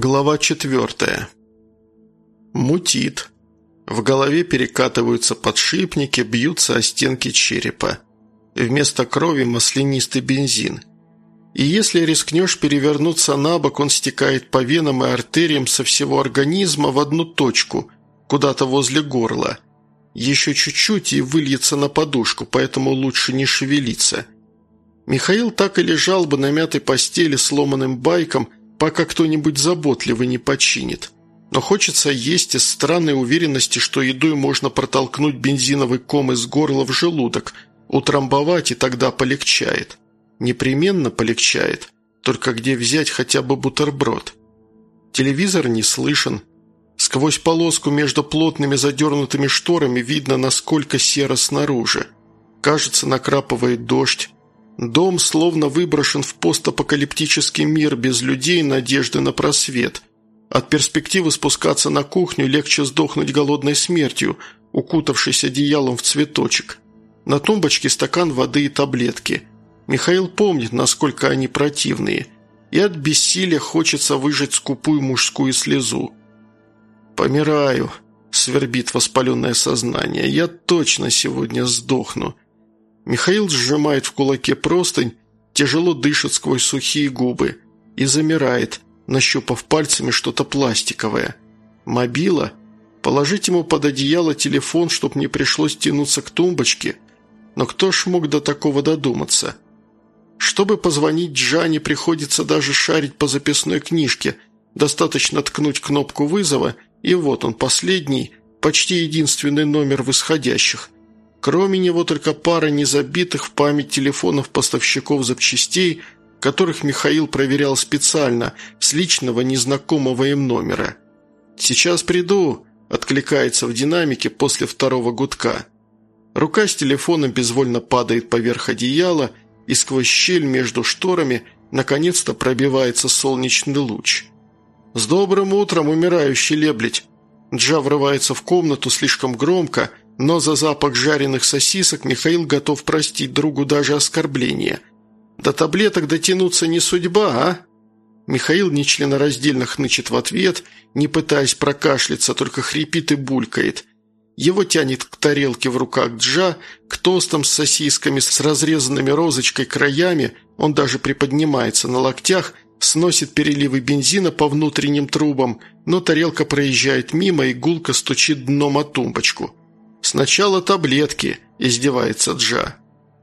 Глава четвертая. Мутит. В голове перекатываются подшипники, бьются о стенки черепа. Вместо крови маслянистый бензин. И если рискнешь перевернуться на бок, он стекает по венам и артериям со всего организма в одну точку, куда-то возле горла. Еще чуть-чуть и выльется на подушку, поэтому лучше не шевелиться. Михаил так и лежал бы на мятой постели сломанным байком – пока кто-нибудь заботливый не починит. Но хочется есть из странной уверенности, что едой можно протолкнуть бензиновый ком из горла в желудок, утрамбовать и тогда полегчает. Непременно полегчает, только где взять хотя бы бутерброд? Телевизор не слышен. Сквозь полоску между плотными задернутыми шторами видно, насколько серо снаружи. Кажется, накрапывает дождь. Дом словно выброшен в постапокалиптический мир без людей надежды на просвет. От перспективы спускаться на кухню легче сдохнуть голодной смертью, укутавшись одеялом в цветочек. На тумбочке стакан воды и таблетки. Михаил помнит, насколько они противные. И от бессилия хочется выжать скупую мужскую слезу. «Помираю», – свербит воспаленное сознание. «Я точно сегодня сдохну». Михаил сжимает в кулаке простынь, тяжело дышит сквозь сухие губы и замирает, нащупав пальцами что-то пластиковое. Мобила? Положить ему под одеяло телефон, чтоб не пришлось тянуться к тумбочке? Но кто ж мог до такого додуматься? Чтобы позвонить Джане, приходится даже шарить по записной книжке. Достаточно ткнуть кнопку вызова, и вот он, последний, почти единственный номер в исходящих – Кроме него только пара незабитых в память телефонов поставщиков запчастей, которых Михаил проверял специально, с личного незнакомого им номера. «Сейчас приду», – откликается в динамике после второго гудка. Рука с телефоном безвольно падает поверх одеяла, и сквозь щель между шторами наконец-то пробивается солнечный луч. «С добрым утром, умирающий лебледь!» Джа врывается в комнату слишком громко – но за запах жареных сосисок Михаил готов простить другу даже оскорбление. До таблеток дотянуться не судьба, а? Михаил нечленораздельно хнычет в ответ, не пытаясь прокашляться, только хрипит и булькает. Его тянет к тарелке в руках Джа, к тостам с сосисками с разрезанными розочкой краями, он даже приподнимается на локтях, сносит переливы бензина по внутренним трубам, но тарелка проезжает мимо и гулко стучит дном о тумбочку. «Сначала таблетки», – издевается Джа.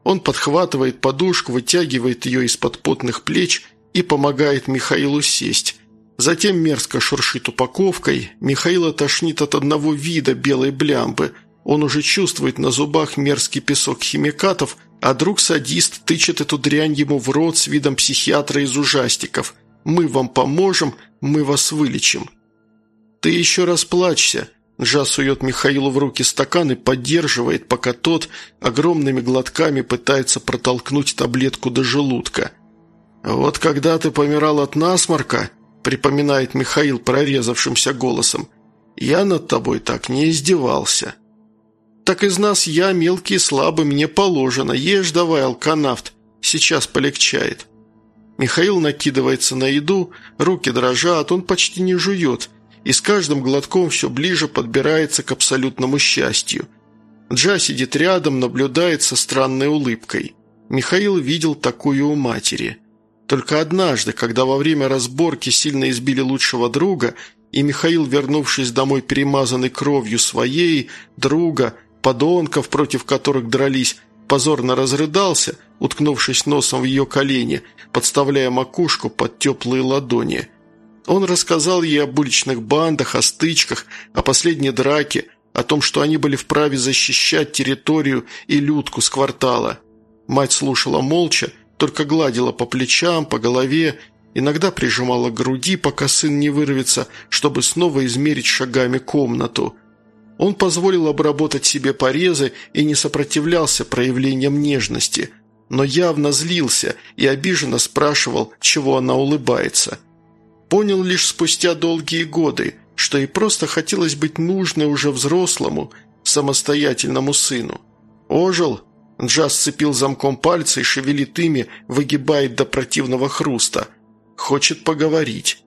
Он подхватывает подушку, вытягивает ее из-под потных плеч и помогает Михаилу сесть. Затем мерзко шуршит упаковкой. Михаила тошнит от одного вида белой блямбы. Он уже чувствует на зубах мерзкий песок химикатов, а друг-садист тычет эту дрянь ему в рот с видом психиатра из ужастиков. «Мы вам поможем, мы вас вылечим». «Ты еще раз плачься», Жа сует Михаилу в руки стакан и поддерживает, пока тот огромными глотками пытается протолкнуть таблетку до желудка. «Вот когда ты помирал от насморка», – припоминает Михаил прорезавшимся голосом, – «я над тобой так не издевался». «Так из нас я мелкий и слабый, мне положено. Ешь давай, алканавт, сейчас полегчает». Михаил накидывается на еду, руки дрожат, он почти не жует – и с каждым глотком все ближе подбирается к абсолютному счастью. Джа сидит рядом, наблюдает со странной улыбкой. Михаил видел такую у матери. Только однажды, когда во время разборки сильно избили лучшего друга, и Михаил, вернувшись домой перемазанный кровью своей, друга, подонков, против которых дрались, позорно разрыдался, уткнувшись носом в ее колени, подставляя макушку под теплые ладони – он рассказал ей об уличных бандах, о стычках, о последней драке, о том, что они были вправе защищать территорию и людку с квартала. Мать слушала молча, только гладила по плечам, по голове, иногда прижимала к груди, пока сын не вырвется, чтобы снова измерить шагами комнату. Он позволил обработать себе порезы и не сопротивлялся проявлениям нежности, но явно злился и обиженно спрашивал, чего она улыбается – Понял лишь спустя долгие годы, что и просто хотелось быть нужной уже взрослому, самостоятельному сыну. Ожил, Джаз сцепил замком пальцы и шевелит ими, выгибает до противного хруста. Хочет поговорить.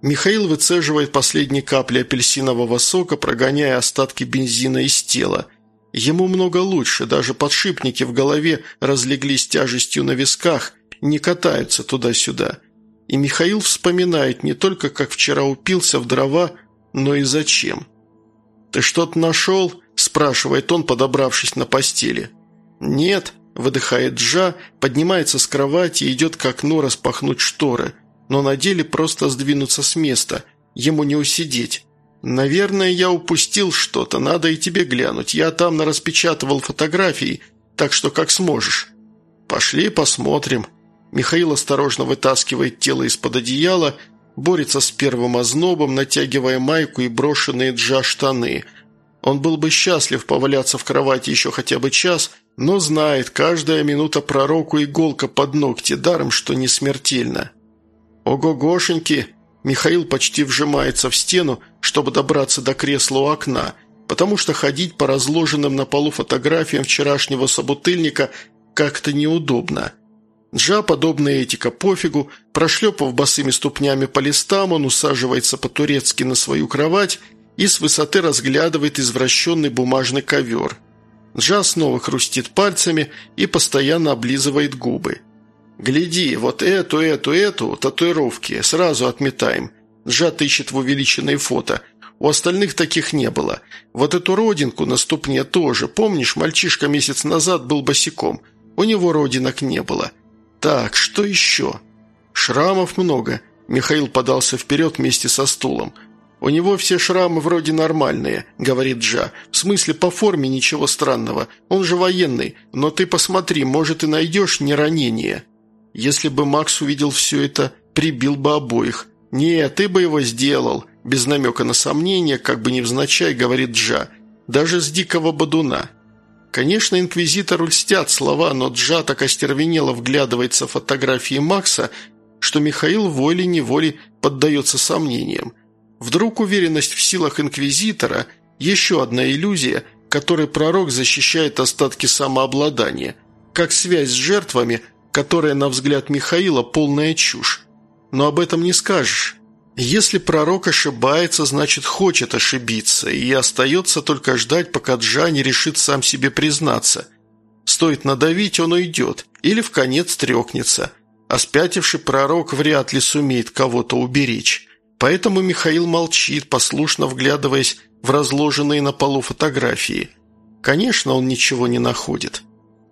Михаил выцеживает последние капли апельсинового сока, прогоняя остатки бензина из тела. Ему много лучше, даже подшипники в голове разлеглись тяжестью на висках, не катаются туда-сюда. И Михаил вспоминает не только, как вчера упился в дрова, но и зачем. «Ты что-то нашел?» – спрашивает он, подобравшись на постели. «Нет», – выдыхает Джа, поднимается с кровати и идет к окну распахнуть шторы – но на деле просто сдвинуться с места. Ему не усидеть. «Наверное, я упустил что-то, надо и тебе глянуть. Я там нараспечатывал фотографии, так что как сможешь». «Пошли посмотрим». Михаил осторожно вытаскивает тело из-под одеяла, борется с первым ознобом, натягивая майку и брошенные джа штаны. Он был бы счастлив поваляться в кровати еще хотя бы час, но знает, каждая минута пророку иголка под ногти, даром, что не смертельно. «Ого-гошеньки!» Михаил почти вжимается в стену, чтобы добраться до кресла у окна, потому что ходить по разложенным на полу фотографиям вчерашнего собутыльника как-то неудобно. Джа, подобная этика, пофигу, прошлепав босыми ступнями по листам, он усаживается по-турецки на свою кровать и с высоты разглядывает извращенный бумажный ковер. Джа снова хрустит пальцами и постоянно облизывает губы. «Гляди, вот эту, эту, эту татуировки сразу отметаем». Джад ищет в увеличенные фото. У остальных таких не было. Вот эту родинку на ступне тоже. Помнишь, мальчишка месяц назад был босиком? У него родинок не было. Так, что еще? Шрамов много. Михаил подался вперед вместе со стулом. «У него все шрамы вроде нормальные», — говорит Джа. «В смысле, по форме ничего странного. Он же военный. Но ты посмотри, может, и найдешь не ранение». Если бы Макс увидел все это, прибил бы обоих. «Нет, ты бы его сделал», – без намека на сомнение, как бы невзначай, говорит Джа. «Даже с дикого бодуна». Конечно, инквизитору льстят слова, но Джа так остервенело вглядывается в фотографии Макса, что Михаил волей-неволей поддается сомнениям. Вдруг уверенность в силах инквизитора – еще одна иллюзия, которой пророк защищает остатки самообладания, как связь с жертвами – которая, на взгляд Михаила, полная чушь. Но об этом не скажешь. Если пророк ошибается, значит хочет ошибиться, и остается только ждать, пока Джани решит сам себе признаться. Стоит надавить, он уйдет, или в конец трекнется. А спятивший пророк вряд ли сумеет кого-то уберечь. Поэтому Михаил молчит, послушно вглядываясь в разложенные на полу фотографии. Конечно, он ничего не находит.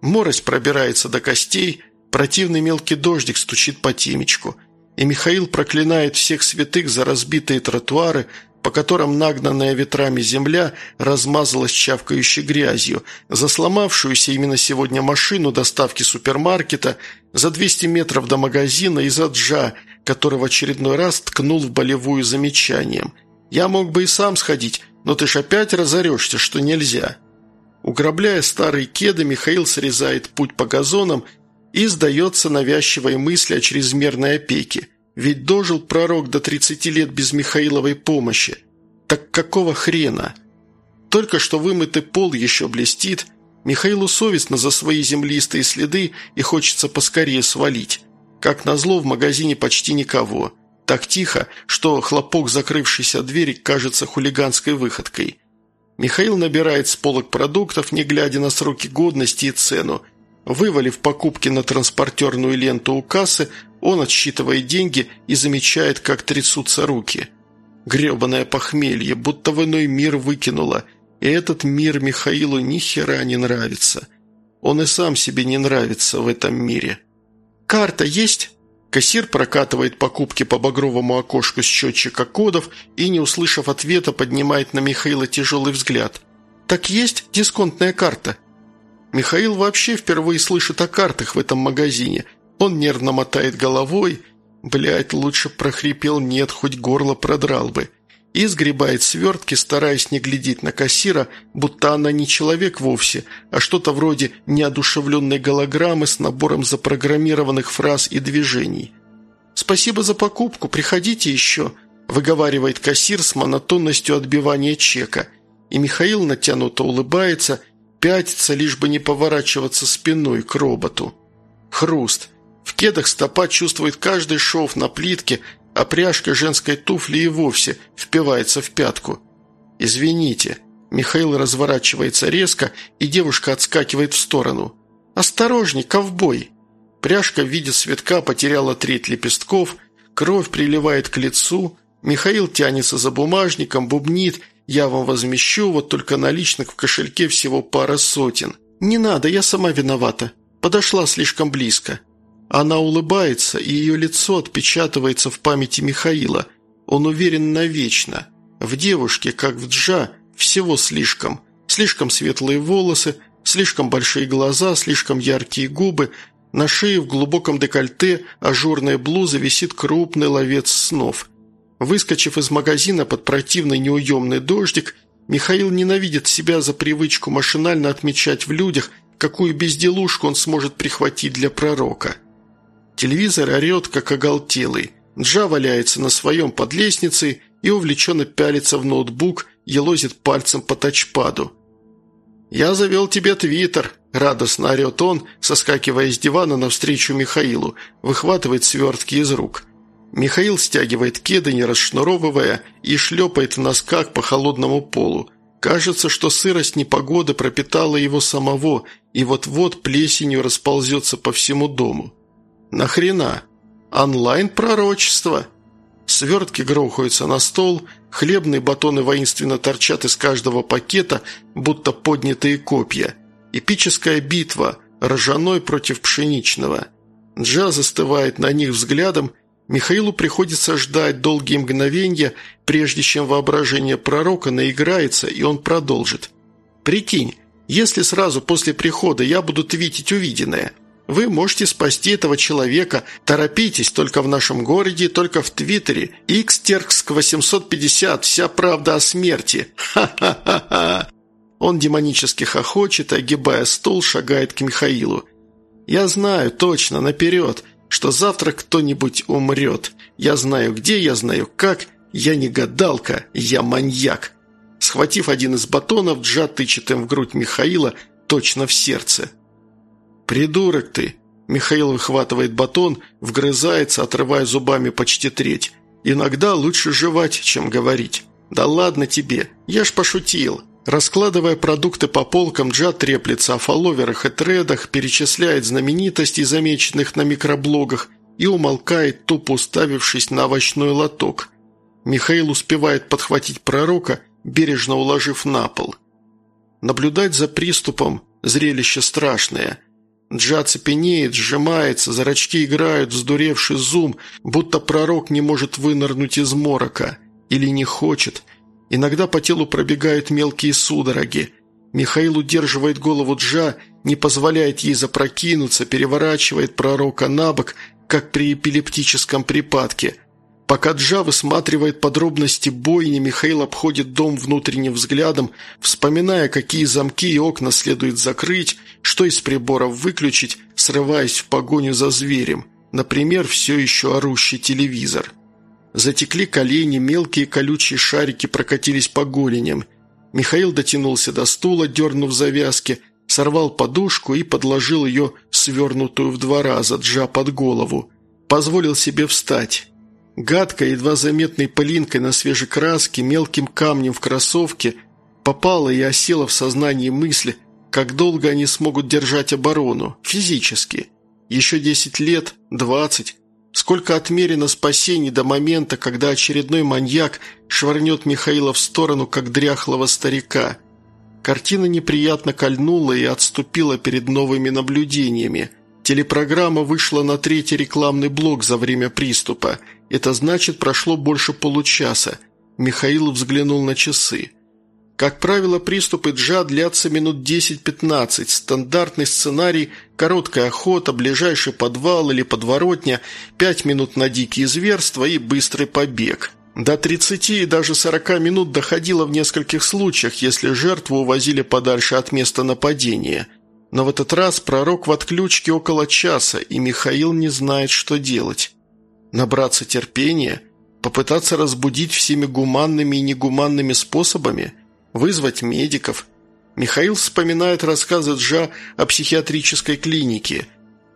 Морось пробирается до костей, Противный мелкий дождик стучит по темечку, и Михаил проклинает всех святых за разбитые тротуары, по которым нагнанная ветрами земля размазалась чавкающей грязью, за сломавшуюся именно сегодня машину доставки супермаркета, за 200 метров до магазина и за Джа, который в очередной раз ткнул в болевую замечанием. «Я мог бы и сам сходить, но ты ж опять разорешься, что нельзя». Уграбляя старые кеды, Михаил срезает путь по газонам и сдается навязчивой мысли о чрезмерной опеке. Ведь дожил пророк до 30 лет без Михаиловой помощи. Так какого хрена? Только что вымытый пол еще блестит. Михаилу совестно за свои землистые следы и хочется поскорее свалить. Как назло, в магазине почти никого. Так тихо, что хлопок закрывшейся двери кажется хулиганской выходкой. Михаил набирает с полок продуктов, не глядя на сроки годности и цену, Вывалив покупки на транспортерную ленту у кассы, он отсчитывает деньги и замечает, как трясутся руки. Гребаное похмелье, будто в иной мир выкинуло, и этот мир Михаилу ни хера не нравится. Он и сам себе не нравится в этом мире. «Карта есть?» Кассир прокатывает покупки по багровому окошку счетчика кодов и, не услышав ответа, поднимает на Михаила тяжелый взгляд. «Так есть дисконтная карта?» Михаил вообще впервые слышит о картах в этом магазине. Он нервно мотает головой. Блять, лучше прохрипел «нет», хоть горло продрал бы. И сгребает свертки, стараясь не глядеть на кассира, будто она не человек вовсе, а что-то вроде неодушевленной голограммы с набором запрограммированных фраз и движений. «Спасибо за покупку, приходите еще», – выговаривает кассир с монотонностью отбивания чека. И Михаил натянуто улыбается – пятится, лишь бы не поворачиваться спиной к роботу. Хруст. В кедах стопа чувствует каждый шов на плитке, а пряжка женской туфли и вовсе впивается в пятку. «Извините». Михаил разворачивается резко, и девушка отскакивает в сторону. «Осторожней, ковбой!» Пряжка в виде цветка потеряла треть лепестков, кровь приливает к лицу, Михаил тянется за бумажником, бубнит «Я вам возмещу, вот только наличных в кошельке всего пара сотен». «Не надо, я сама виновата. Подошла слишком близко». Она улыбается, и ее лицо отпечатывается в памяти Михаила. Он уверен навечно. В девушке, как в Джа, всего слишком. Слишком светлые волосы, слишком большие глаза, слишком яркие губы. На шее в глубоком декольте ажурная блуза висит крупный ловец снов. Выскочив из магазина под противный неуемный дождик, Михаил ненавидит себя за привычку машинально отмечать в людях, какую безделушку он сможет прихватить для пророка. Телевизор орет, как оголтелый. Джа валяется на своем под лестницей и увлеченно пялится в ноутбук, елозит пальцем по тачпаду. «Я завел тебе твиттер», – радостно орет он, соскакивая с дивана навстречу Михаилу, выхватывает свертки из рук. Михаил стягивает кеды, не расшнуровывая, и шлепает в носках по холодному полу. Кажется, что сырость непогоды пропитала его самого, и вот-вот плесенью расползется по всему дому. Нахрена? Онлайн-пророчество? Свертки грохаются на стол, хлебные батоны воинственно торчат из каждого пакета, будто поднятые копья. Эпическая битва, ржаной против пшеничного. Джа застывает на них взглядом, Михаилу приходится ждать долгие мгновения, прежде чем воображение пророка наиграется, и он продолжит. «Прикинь, если сразу после прихода я буду твитить увиденное, вы можете спасти этого человека. Торопитесь, только в нашем городе, только в Твиттере. Xterxk 850, вся правда о смерти. Ха-ха-ха-ха!» Он демонически хохочет, огибая стол, шагает к Михаилу. «Я знаю точно, наперед, что завтра кто-нибудь умрет. Я знаю где, я знаю как. Я не гадалка, я маньяк». Схватив один из батонов, Джа тычет им в грудь Михаила точно в сердце. «Придурок ты!» Михаил выхватывает батон, вгрызается, отрывая зубами почти треть. «Иногда лучше жевать, чем говорить». «Да ладно тебе, я ж пошутил». Раскладывая продукты по полкам, Джад треплется о фолловерах и тредах, перечисляет знаменитостей, замеченных на микроблогах, и умолкает, тупо уставившись на овощной лоток. Михаил успевает подхватить пророка, бережно уложив на пол. Наблюдать за приступом – зрелище страшное – Джа цепенеет, сжимается, зрачки играют, вздуревший зум, будто пророк не может вынырнуть из морока. Или не хочет. Иногда по телу пробегают мелкие судороги. Михаил удерживает голову Джа, не позволяет ей запрокинуться, переворачивает пророка на бок, как при эпилептическом припадке. Пока Джа высматривает подробности бойни, Михаил обходит дом внутренним взглядом, вспоминая, какие замки и окна следует закрыть, что из приборов выключить, срываясь в погоню за зверем. Например, все еще орущий телевизор. Затекли колени, мелкие колючие шарики прокатились по голеням. Михаил дотянулся до стула, дернув завязки, сорвал подушку и подложил ее, свернутую в два раза, джа под голову. Позволил себе встать. Гадкой, едва заметной пылинкой на свежей краске, мелким камнем в кроссовке попала и осела в сознании мысль, как долго они смогут держать оборону, физически. Еще десять лет, двадцать. Сколько отмерено спасений до момента, когда очередной маньяк швырнет Михаила в сторону, как дряхлого старика. Картина неприятно кольнула и отступила перед новыми наблюдениями. Телепрограмма вышла на третий рекламный блок за время приступа. Это значит, прошло больше получаса. Михаил взглянул на часы. Как правило, приступы джа длятся минут 10-15. Стандартный сценарий – короткая охота, ближайший подвал или подворотня, 5 минут на дикие зверства и быстрый побег. До 30 и даже 40 минут доходило в нескольких случаях, если жертву увозили подальше от места нападения. Но в этот раз пророк в отключке около часа, и Михаил не знает, что делать. Набраться терпения? Попытаться разбудить всеми гуманными и негуманными способами – вызвать медиков. Михаил вспоминает рассказы Джа о психиатрической клинике.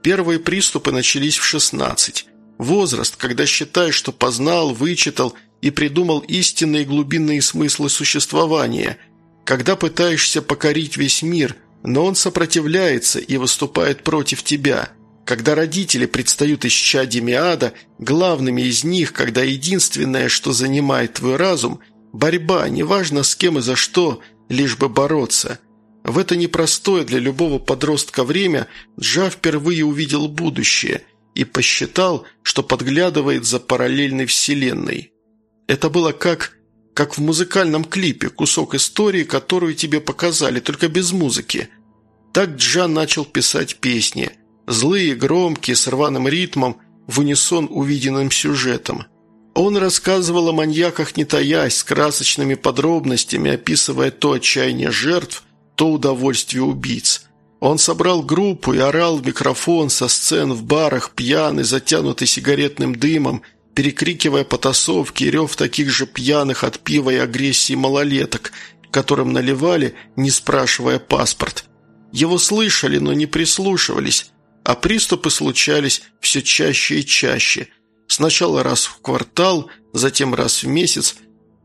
Первые приступы начались в 16. Возраст, когда считаешь, что познал, вычитал и придумал истинные глубинные смыслы существования, когда пытаешься покорить весь мир, но он сопротивляется и выступает против тебя, когда родители предстают исчадьями ада, главными из них, когда единственное, что занимает твой разум – борьба, неважно с кем и за что, лишь бы бороться. В это непростое для любого подростка время Джа впервые увидел будущее – и посчитал, что подглядывает за параллельной вселенной. Это было как... как в музыкальном клипе, кусок истории, которую тебе показали, только без музыки. Так Джан начал писать песни. Злые, громкие, с рваным ритмом, в унисон увиденным сюжетом. Он рассказывал о маньяках не таясь, с красочными подробностями, описывая то отчаяние жертв, то удовольствие убийц. Он собрал группу и орал в микрофон со сцен в барах, пьяный, затянутый сигаретным дымом, перекрикивая потасовки и рев таких же пьяных от пива и агрессии малолеток, которым наливали, не спрашивая паспорт. Его слышали, но не прислушивались, а приступы случались все чаще и чаще. Сначала раз в квартал, затем раз в месяц,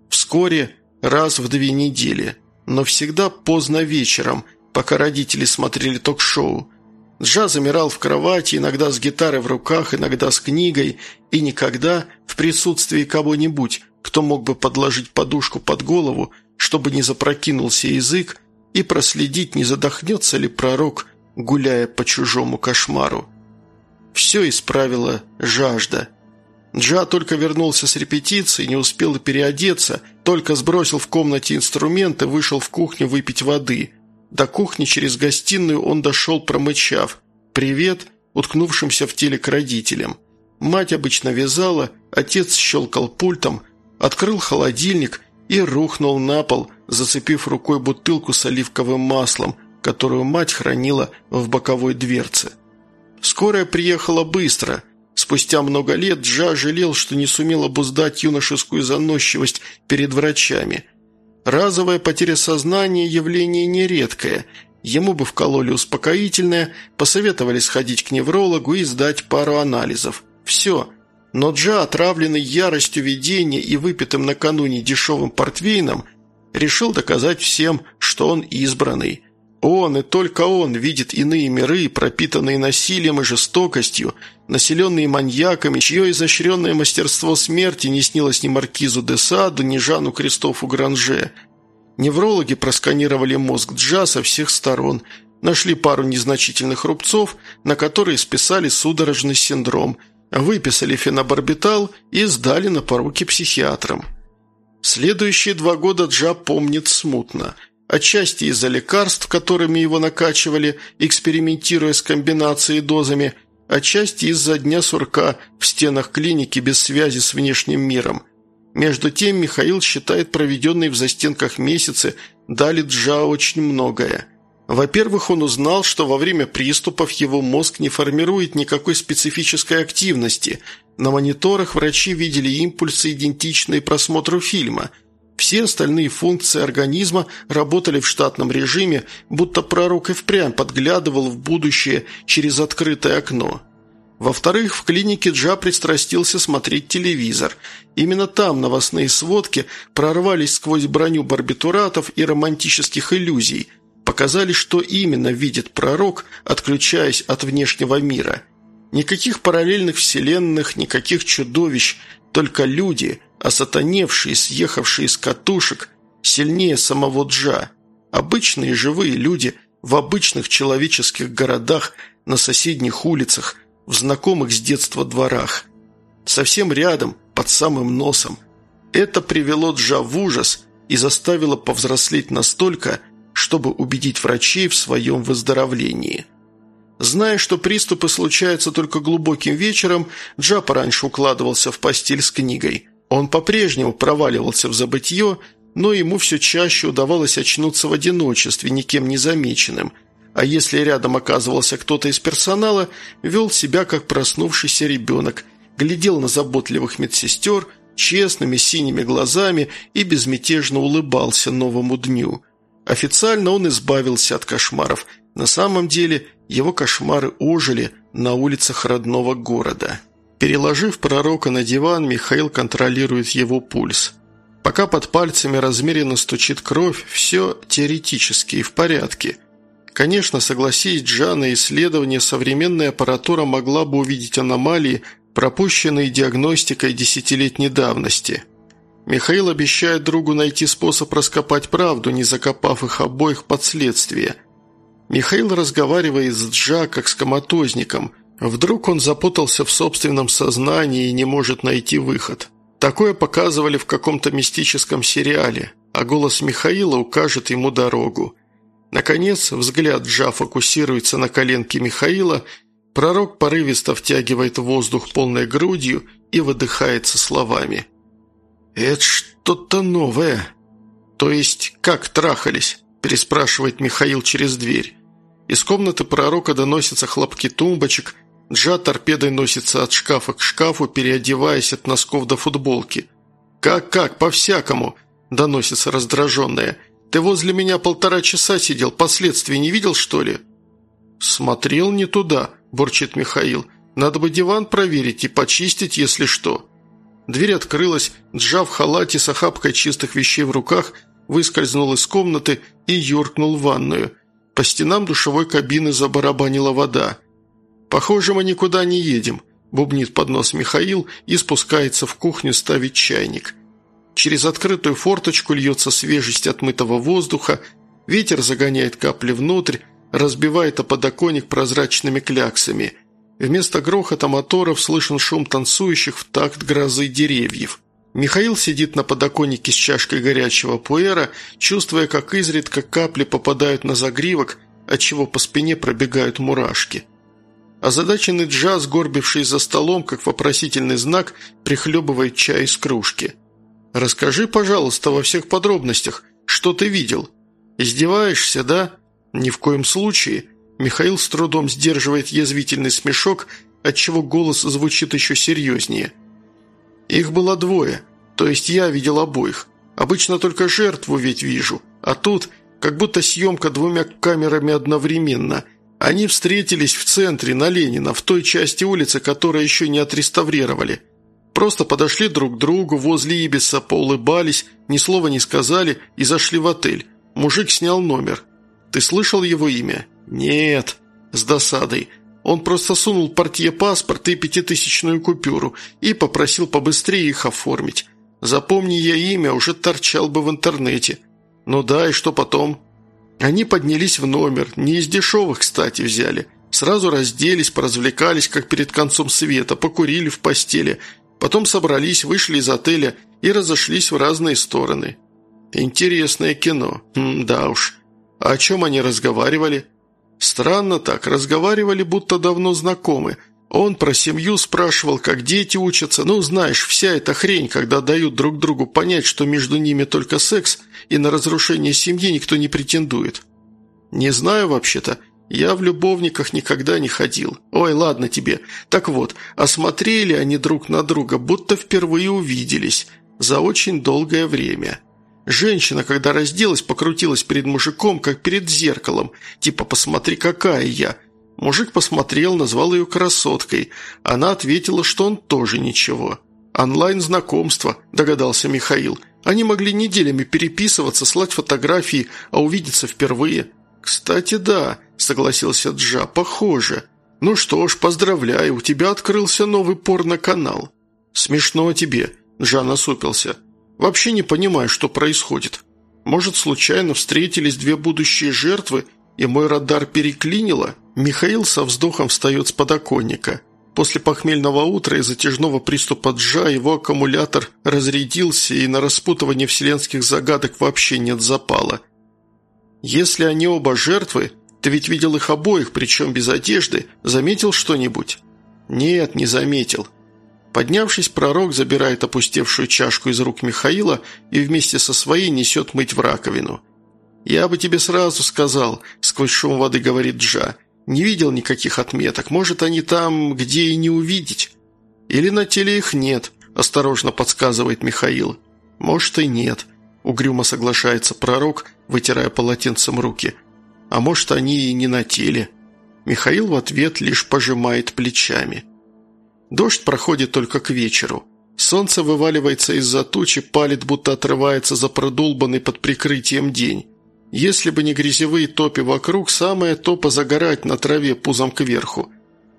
вскоре раз в две недели, но всегда поздно вечером – пока родители смотрели ток-шоу. Джа замирал в кровати, иногда с гитарой в руках, иногда с книгой, и никогда в присутствии кого-нибудь, кто мог бы подложить подушку под голову, чтобы не запрокинулся язык, и проследить, не задохнется ли пророк, гуляя по чужому кошмару. Все исправила жажда. Джа только вернулся с репетиции, не успел переодеться, только сбросил в комнате инструменты, вышел в кухню выпить воды – до кухни через гостиную он дошел, промычав «Привет», уткнувшимся в теле к родителям. Мать обычно вязала, отец щелкал пультом, открыл холодильник и рухнул на пол, зацепив рукой бутылку с оливковым маслом, которую мать хранила в боковой дверце. Скорая приехала быстро. Спустя много лет Джа жалел, что не сумел обуздать юношескую заносчивость перед врачами. Разовая потеря сознания – явление нередкое. Ему бы вкололи успокоительное, посоветовали сходить к неврологу и сдать пару анализов. Все. Но Джа, отравленный яростью видения и выпитым накануне дешевым портвейном, решил доказать всем, что он избранный – он и только он видит иные миры, пропитанные насилием и жестокостью, населенные маньяками, чье изощренное мастерство смерти не снилось ни Маркизу де Саду, ни Жану Кристофу Гранже. Неврологи просканировали мозг Джа со всех сторон, нашли пару незначительных рубцов, на которые списали судорожный синдром, выписали фенобарбитал и сдали на поруки психиатрам. Следующие два года Джа помнит смутно – отчасти из-за лекарств, которыми его накачивали, экспериментируя с комбинацией дозами, отчасти из-за дня сурка в стенах клиники без связи с внешним миром. Между тем Михаил считает проведенные в застенках месяцы дали Джа очень многое. Во-первых, он узнал, что во время приступов его мозг не формирует никакой специфической активности. На мониторах врачи видели импульсы, идентичные просмотру фильма – все остальные функции организма работали в штатном режиме, будто пророк и впрямь подглядывал в будущее через открытое окно. Во-вторых, в клинике Джа пристрастился смотреть телевизор. Именно там новостные сводки прорвались сквозь броню барбитуратов и романтических иллюзий, показали, что именно видит пророк, отключаясь от внешнего мира. Никаких параллельных вселенных, никаких чудовищ, только люди – осатаневшие, съехавшие с катушек, сильнее самого Джа. Обычные живые люди в обычных человеческих городах, на соседних улицах, в знакомых с детства дворах. Совсем рядом, под самым носом. Это привело Джа в ужас и заставило повзрослеть настолько, чтобы убедить врачей в своем выздоровлении. Зная, что приступы случаются только глубоким вечером, Джа пораньше укладывался в постель с книгой. Он по-прежнему проваливался в забытье, но ему все чаще удавалось очнуться в одиночестве, никем не замеченным, а если рядом оказывался кто-то из персонала, вел себя как проснувшийся ребенок, глядел на заботливых медсестер честными синими глазами и безмятежно улыбался новому дню. Официально он избавился от кошмаров, на самом деле его кошмары ожили на улицах родного города». Переложив пророка на диван, Михаил контролирует его пульс. Пока под пальцами размеренно стучит кровь, все теоретически и в порядке. Конечно, согласись Джана, исследование современная аппаратура могла бы увидеть аномалии, пропущенные диагностикой десятилетней давности. Михаил обещает другу найти способ раскопать правду, не закопав их обоих под следствие. Михаил разговаривает с Джа как с коматозником – Вдруг он запутался в собственном сознании и не может найти выход. Такое показывали в каком-то мистическом сериале, а голос Михаила укажет ему дорогу. Наконец, взгляд Джа фокусируется на коленке Михаила, пророк порывисто втягивает воздух полной грудью и выдыхается словами. «Это что-то новое». «То есть, как трахались?» – переспрашивает Михаил через дверь. Из комнаты пророка доносятся хлопки тумбочек, Джа торпедой носится от шкафа к шкафу, переодеваясь от носков до футболки. «Как-как? По-всякому!» – доносится раздраженная. «Ты возле меня полтора часа сидел, последствий не видел, что ли?» «Смотрел не туда», – бурчит Михаил. «Надо бы диван проверить и почистить, если что». Дверь открылась, Джа в халате с охапкой чистых вещей в руках выскользнул из комнаты и юркнул в ванную. По стенам душевой кабины забарабанила вода – «Похоже, мы никуда не едем», – бубнит под нос Михаил и спускается в кухню ставить чайник. Через открытую форточку льется свежесть отмытого воздуха, ветер загоняет капли внутрь, разбивает о подоконник прозрачными кляксами. Вместо грохота моторов слышен шум танцующих в такт грозы деревьев. Михаил сидит на подоконнике с чашкой горячего пуэра, чувствуя, как изредка капли попадают на загривок, отчего по спине пробегают мурашки. Озадаченный джаз, горбивший за столом, как вопросительный знак, прихлебывает чай из кружки. «Расскажи, пожалуйста, во всех подробностях, что ты видел? Издеваешься, да? Ни в коем случае». Михаил с трудом сдерживает язвительный смешок, отчего голос звучит еще серьезнее. «Их было двое, то есть я видел обоих. Обычно только жертву ведь вижу, а тут как будто съемка двумя камерами одновременно – они встретились в центре, на Ленина, в той части улицы, которую еще не отреставрировали. Просто подошли друг к другу, возле Ибиса поулыбались, ни слова не сказали и зашли в отель. Мужик снял номер. Ты слышал его имя? Нет. С досадой. Он просто сунул портье паспорт и пятитысячную купюру и попросил побыстрее их оформить. Запомни я имя, уже торчал бы в интернете. Ну да, и что потом? Они поднялись в номер, не из дешевых, кстати, взяли. Сразу разделись, поразвлекались, как перед концом света, покурили в постели. Потом собрались, вышли из отеля и разошлись в разные стороны. Интересное кино. М да уж. А о чем они разговаривали? Странно так, разговаривали, будто давно знакомы – он про семью спрашивал, как дети учатся. Ну, знаешь, вся эта хрень, когда дают друг другу понять, что между ними только секс, и на разрушение семьи никто не претендует. Не знаю вообще-то. Я в любовниках никогда не ходил. Ой, ладно тебе. Так вот, осмотрели они друг на друга, будто впервые увиделись. За очень долгое время. Женщина, когда разделась, покрутилась перед мужиком, как перед зеркалом. Типа, посмотри, какая я. Мужик посмотрел, назвал ее красоткой. Она ответила, что он тоже ничего. «Онлайн-знакомство», – догадался Михаил. «Они могли неделями переписываться, слать фотографии, а увидеться впервые». «Кстати, да», – согласился Джа, – «похоже». «Ну что ж, поздравляю, у тебя открылся новый порно-канал». «Смешно тебе», – Джа насупился. «Вообще не понимаю, что происходит. Может, случайно встретились две будущие жертвы, и мой радар переклинило?» Михаил со вздохом встает с подоконника. После похмельного утра и затяжного приступа джа его аккумулятор разрядился, и на распутывание вселенских загадок вообще нет запала. Если они оба жертвы, ты ведь видел их обоих, причем без одежды, заметил что-нибудь? Нет, не заметил. Поднявшись, пророк забирает опустевшую чашку из рук Михаила и вместе со своей несет мыть в раковину. «Я бы тебе сразу сказал», – сквозь шум воды говорит Джа – не видел никаких отметок. Может, они там, где и не увидеть. Или на теле их нет, осторожно подсказывает Михаил. Может, и нет. Угрюмо соглашается пророк, вытирая полотенцем руки. А может, они и не на теле. Михаил в ответ лишь пожимает плечами. Дождь проходит только к вечеру. Солнце вываливается из-за тучи, палит, будто отрывается за продолбанный под прикрытием день. Если бы не грязевые топи вокруг, самое то позагорать на траве пузом кверху.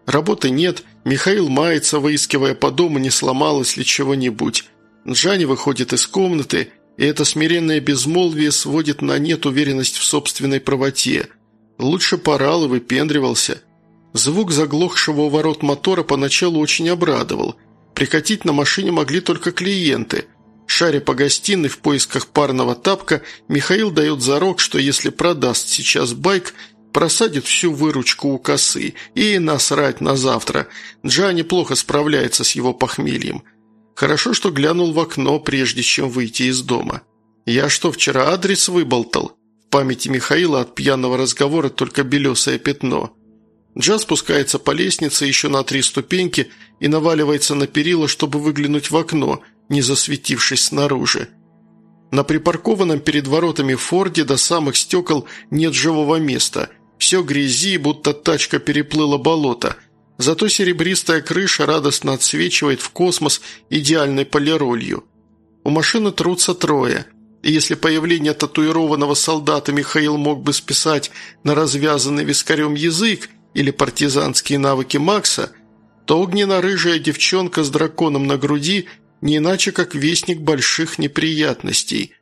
Работы нет, Михаил мается, выискивая по дому, не сломалось ли чего-нибудь. Джани выходит из комнаты, и это смиренное безмолвие сводит на нет уверенность в собственной правоте. Лучше порал и выпендривался. Звук заглохшего у ворот мотора поначалу очень обрадовал. Прикатить на машине могли только клиенты. Шаря по гостиной в поисках парного тапка, Михаил дает зарок, что если продаст сейчас байк, просадит всю выручку у косы и насрать на завтра. Джа неплохо справляется с его похмельем. Хорошо, что глянул в окно, прежде чем выйти из дома. «Я что, вчера адрес выболтал?» В памяти Михаила от пьяного разговора только белесое пятно. Джа спускается по лестнице еще на три ступеньки и наваливается на перила, чтобы выглянуть в окно, не засветившись снаружи. На припаркованном перед воротами Форде до самых стекол нет живого места. Все грязи, будто тачка переплыла болото – Зато серебристая крыша радостно отсвечивает в космос идеальной полиролью. У машины трутся трое. И если появление татуированного солдата Михаил мог бы списать на развязанный вискарем язык или партизанские навыки Макса, то огненно-рыжая девчонка с драконом на груди не иначе как вестник больших неприятностей.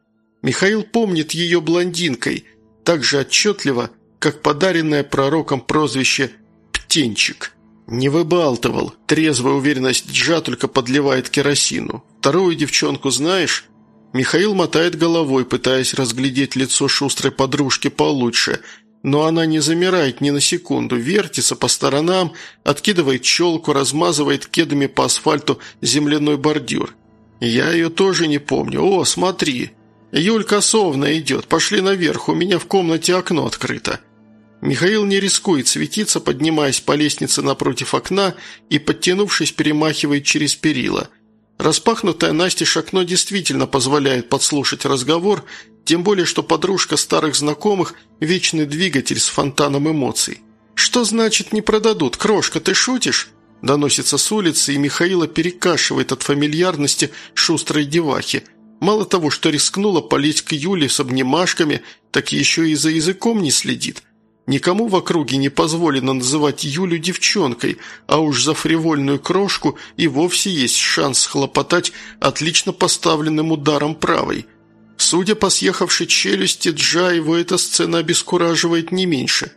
Михаил помнит ее блондинкой, так же отчетливо, как подаренное пророком прозвище «Птенчик». «Не выбалтывал. Трезвая уверенность Джа только подливает керосину. Вторую девчонку знаешь?» Михаил мотает головой, пытаясь разглядеть лицо шустрой подружки получше, но она не замирает ни на секунду, вертится по сторонам, откидывает челку, размазывает кедами по асфальту земляной бордюр. «Я ее тоже не помню. О, смотри! Юлька Совна идет. Пошли наверх, у меня в комнате окно открыто». Михаил не рискует светиться, поднимаясь по лестнице напротив окна и, подтянувшись, перемахивает через перила. Распахнутое настежь окно действительно позволяет подслушать разговор, тем более, что подружка старых знакомых – вечный двигатель с фонтаном эмоций. «Что значит не продадут? Крошка, ты шутишь?» Доносится с улицы, и Михаила перекашивает от фамильярности шустрой девахи. Мало того, что рискнула полить к Юле с обнимашками, так еще и за языком не следит – Никому в округе не позволено называть Юлю девчонкой, а уж за фривольную крошку и вовсе есть шанс схлопотать отлично поставленным ударом правой. Судя по съехавшей челюсти, Джа его эта сцена обескураживает не меньше.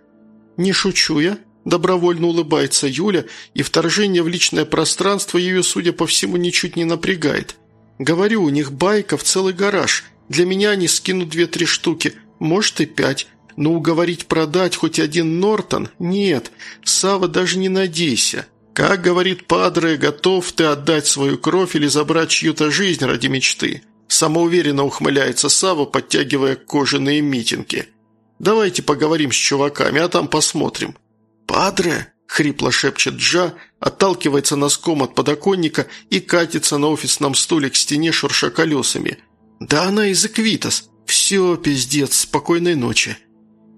«Не шучу я», – добровольно улыбается Юля, и вторжение в личное пространство ее, судя по всему, ничуть не напрягает. «Говорю, у них байка в целый гараж. Для меня они скинут две-три штуки, может и пять». Но уговорить продать хоть один Нортон – нет, Сава даже не надейся. Как говорит Падре, готов ты отдать свою кровь или забрать чью-то жизнь ради мечты. Самоуверенно ухмыляется Сава, подтягивая кожаные митинги. Давайте поговорим с чуваками, а там посмотрим. «Падре?» – хрипло шепчет Джа, отталкивается носком от подоконника и катится на офисном стуле к стене, шурша колесами. «Да она из Эквитас. Все, пиздец, спокойной ночи».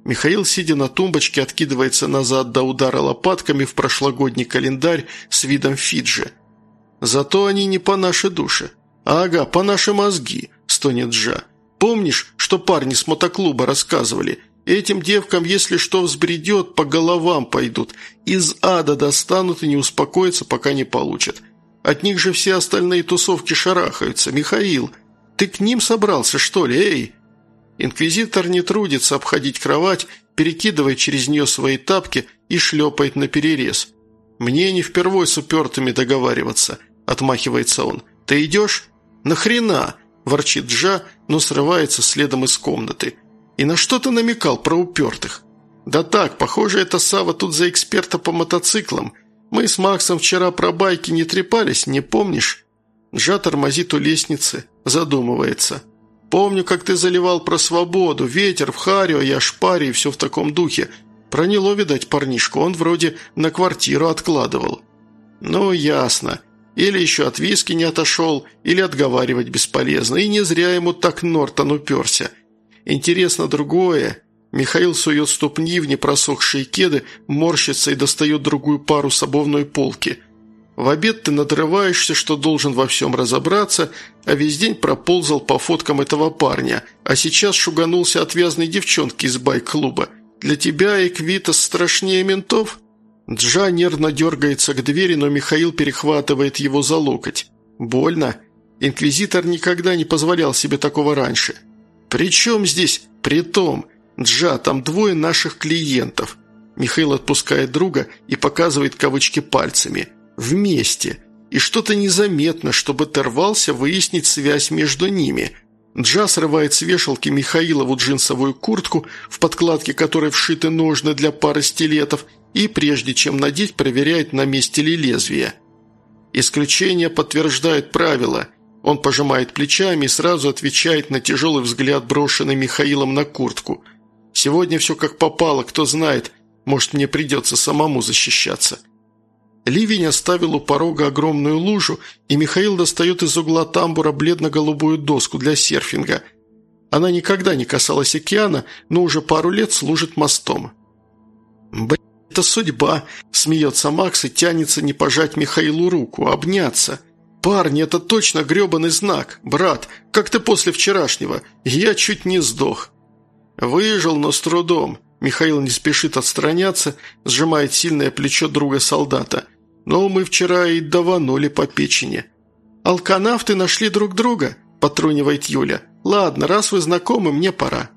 Михаил, сидя на тумбочке, откидывается назад до удара лопатками в прошлогодний календарь с видом Фиджи. «Зато они не по нашей душе. Ага, по наши мозги», – стонет Джа. «Помнишь, что парни с мотоклуба рассказывали? Этим девкам, если что взбредет, по головам пойдут. Из ада достанут и не успокоятся, пока не получат. От них же все остальные тусовки шарахаются. Михаил, ты к ним собрался, что ли, эй?» Инквизитор не трудится обходить кровать, перекидывая через нее свои тапки и шлепает на перерез. «Мне не впервой с упертыми договариваться», – отмахивается он. «Ты идешь?» «Нахрена?» – ворчит Джа, но срывается следом из комнаты. «И на что ты намекал про упертых?» «Да так, похоже, это Сава тут за эксперта по мотоциклам. Мы с Максом вчера про байки не трепались, не помнишь?» Джа тормозит у лестницы, задумывается – Помню, как ты заливал про свободу, ветер в Харио, я шпари и все в таком духе. Проняло, видать, парнишку, он вроде на квартиру откладывал». «Ну, ясно. Или еще от виски не отошел, или отговаривать бесполезно. И не зря ему так Нортон уперся. Интересно другое. Михаил сует ступни в непросохшие кеды, морщится и достает другую пару с обувной полки. В обед ты надрываешься, что должен во всем разобраться, а весь день проползал по фоткам этого парня, а сейчас шуганулся отвязной девчонки из байк-клуба. Для тебя Эквитас страшнее ментов?» Джа нервно дергается к двери, но Михаил перехватывает его за локоть. «Больно?» Инквизитор никогда не позволял себе такого раньше. «При чем здесь? При том, Джа, там двое наших клиентов». Михаил отпускает друга и показывает кавычки пальцами. «Вместе. И что-то незаметно, чтобы ты рвался выяснить связь между ними». Джа срывает с вешалки Михаилову джинсовую куртку, в подкладке которой вшиты ножны для пары стилетов, и, прежде чем надеть, проверяет, на месте ли лезвие. Исключение подтверждает правило. Он пожимает плечами и сразу отвечает на тяжелый взгляд, брошенный Михаилом на куртку. «Сегодня все как попало, кто знает, может, мне придется самому защищаться». Ливень оставил у порога огромную лужу, и Михаил достает из угла тамбура бледно-голубую доску для серфинга. Она никогда не касалась океана, но уже пару лет служит мостом. «Блин, это судьба!» – смеется Макс и тянется не пожать Михаилу руку, а обняться. «Парни, это точно гребаный знак! Брат, как ты после вчерашнего? Я чуть не сдох!» «Выжил, но с трудом!» Михаил не спешит отстраняться, сжимает сильное плечо друга-солдата – но мы вчера и даванули по печени. Алканавты нашли друг друга», – потрунивает Юля. «Ладно, раз вы знакомы, мне пора».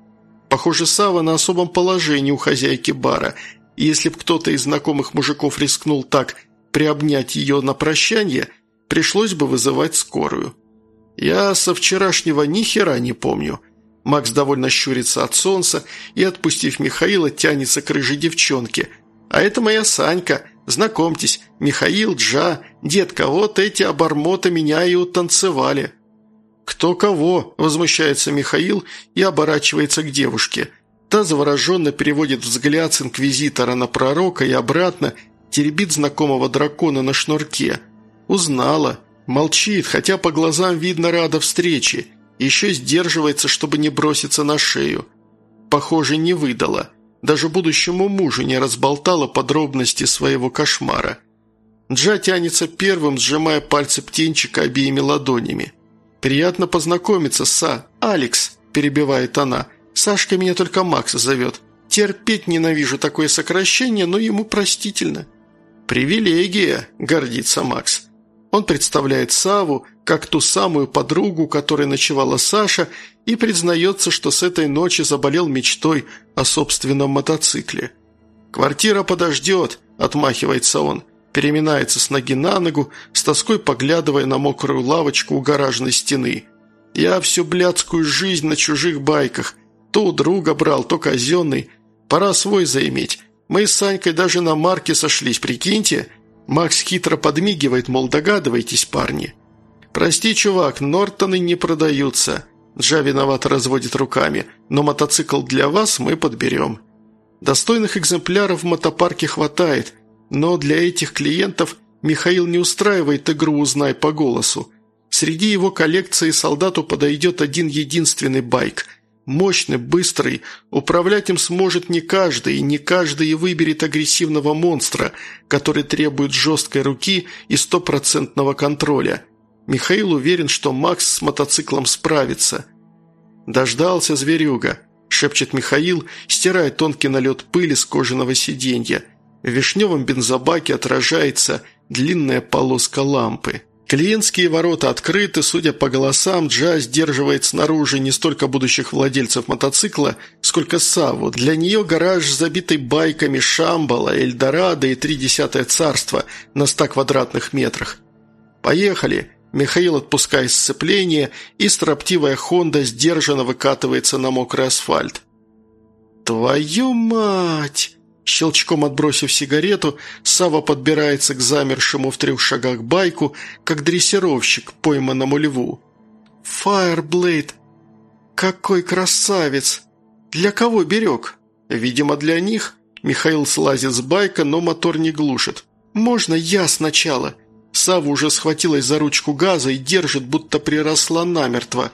Похоже, Сава на особом положении у хозяйки бара, если б кто-то из знакомых мужиков рискнул так приобнять ее на прощание, пришлось бы вызывать скорую. Я со вчерашнего ни хера не помню. Макс довольно щурится от солнца и, отпустив Михаила, тянется к рыжей девчонке. «А это моя Санька, Знакомьтесь, Михаил Джа, детка, вот эти обормоты меня и утанцевали». «Кто кого?» – возмущается Михаил и оборачивается к девушке. Та завороженно переводит взгляд с инквизитора на пророка и обратно, теребит знакомого дракона на шнурке. Узнала. Молчит, хотя по глазам видно рада встрече. Еще сдерживается, чтобы не броситься на шею. Похоже, не выдала. Даже будущему мужу не разболтала подробности своего кошмара. Джа тянется первым, сжимая пальцы птенчика обеими ладонями. «Приятно познакомиться, Са. Алекс», – перебивает она. «Сашка меня только Макс зовет. Терпеть ненавижу такое сокращение, но ему простительно». «Привилегия», – гордится Макс. Он представляет Саву как ту самую подругу, которой ночевала Саша, и признается, что с этой ночи заболел мечтой о собственном мотоцикле. «Квартира подождет», – отмахивается он, переминается с ноги на ногу, с тоской поглядывая на мокрую лавочку у гаражной стены. «Я всю блядскую жизнь на чужих байках. То у друга брал, то казенный. Пора свой заиметь. Мы с Санькой даже на марке сошлись, прикиньте?» Макс хитро подмигивает, мол, догадывайтесь, парни. «Прости, чувак, Нортоны не продаются. Джа виновато разводит руками. «Но мотоцикл для вас мы подберем». Достойных экземпляров в мотопарке хватает, но для этих клиентов Михаил не устраивает игру «Узнай по голосу». Среди его коллекции солдату подойдет один единственный байк. Мощный, быстрый, управлять им сможет не каждый, и не каждый и выберет агрессивного монстра, который требует жесткой руки и стопроцентного контроля – Михаил уверен, что Макс с мотоциклом справится. «Дождался зверюга», – шепчет Михаил, стирая тонкий налет пыли с кожаного сиденья. В вишневом бензобаке отражается длинная полоска лампы. Клиентские ворота открыты, судя по голосам, Джа сдерживает снаружи не столько будущих владельцев мотоцикла, сколько Саву. Для нее гараж, забитый байками Шамбала, Эльдорадо и три десятое царство на ста квадратных метрах. «Поехали!» Михаил отпускает сцепление, и строптивая «Хонда» сдержанно выкатывается на мокрый асфальт. «Твою мать!» Щелчком отбросив сигарету, Сава подбирается к замершему в трех шагах байку, как дрессировщик, пойманному льву. «Фаерблейд! Какой красавец! Для кого берег?» «Видимо, для них». Михаил слазит с байка, но мотор не глушит. «Можно я сначала?» Сава уже схватилась за ручку газа и держит, будто приросла намертво.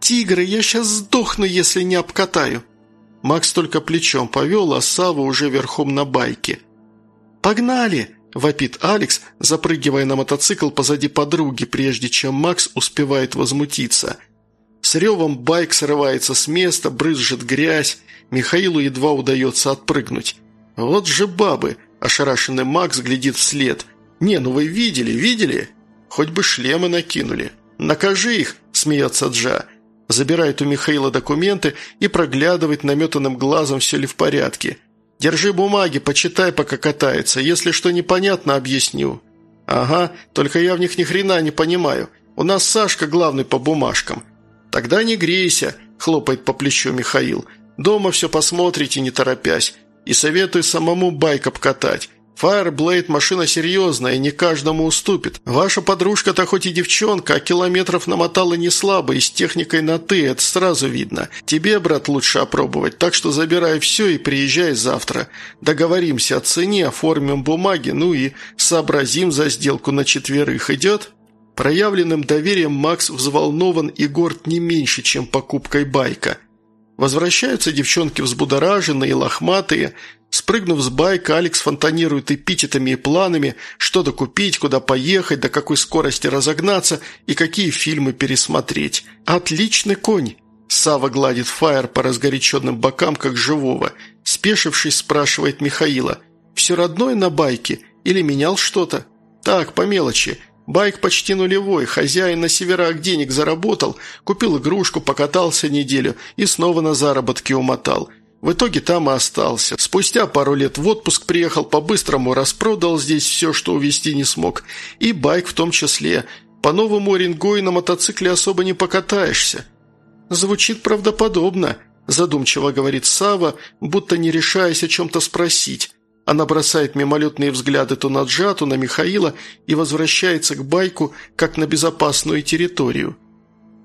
«Тигры, я сейчас сдохну, если не обкатаю!» Макс только плечом повел, а Сава уже верхом на байке. «Погнали!» –– вопит Алекс, запрыгивая на мотоцикл позади подруги, прежде чем Макс успевает возмутиться. С ревом байк срывается с места, брызжет грязь. Михаилу едва удается отпрыгнуть. «Вот же бабы!» – ошарашенный Макс глядит вслед. «Не, ну вы видели, видели? Хоть бы шлемы накинули. Накажи их!» – смеется Джа. Забирает у Михаила документы и проглядывает наметанным глазом, все ли в порядке. «Держи бумаги, почитай, пока катается. Если что непонятно, объясню». «Ага, только я в них ни хрена не понимаю. У нас Сашка главный по бумажкам». «Тогда не грейся», – хлопает по плечу Михаил. «Дома все посмотрите, не торопясь. И советую самому байк обкатать. Fireblade – машина серьезная не каждому уступит. Ваша подружка-то хоть и девчонка, а километров намотала не слабо и с техникой на «ты», это сразу видно. Тебе, брат, лучше опробовать, так что забирай все и приезжай завтра. Договоримся о цене, оформим бумаги, ну и сообразим за сделку на четверых. Идет?» Проявленным доверием Макс взволнован и горд не меньше, чем покупкой байка. Возвращаются девчонки взбудораженные, лохматые. Спрыгнув с байка, Алекс фонтанирует эпитетами и планами, что докупить, куда поехать, до какой скорости разогнаться и какие фильмы пересмотреть. «Отличный конь!» Сава гладит Фаер по разгоряченным бокам, как живого. Спешившись, спрашивает Михаила. «Все родное на байке? Или менял что-то?» «Так, по мелочи. Байк почти нулевой, хозяин на северах денег заработал, купил игрушку, покатался неделю и снова на заработки умотал. В итоге там и остался. Спустя пару лет в отпуск приехал, по-быстрому распродал здесь все, что увезти не смог. И байк в том числе. По новому Оренгою на мотоцикле особо не покатаешься. Звучит правдоподобно, задумчиво говорит Сава, будто не решаясь о чем-то спросить. Она бросает мимолетные взгляды то на Джа, то на Михаила и возвращается к байку, как на безопасную территорию.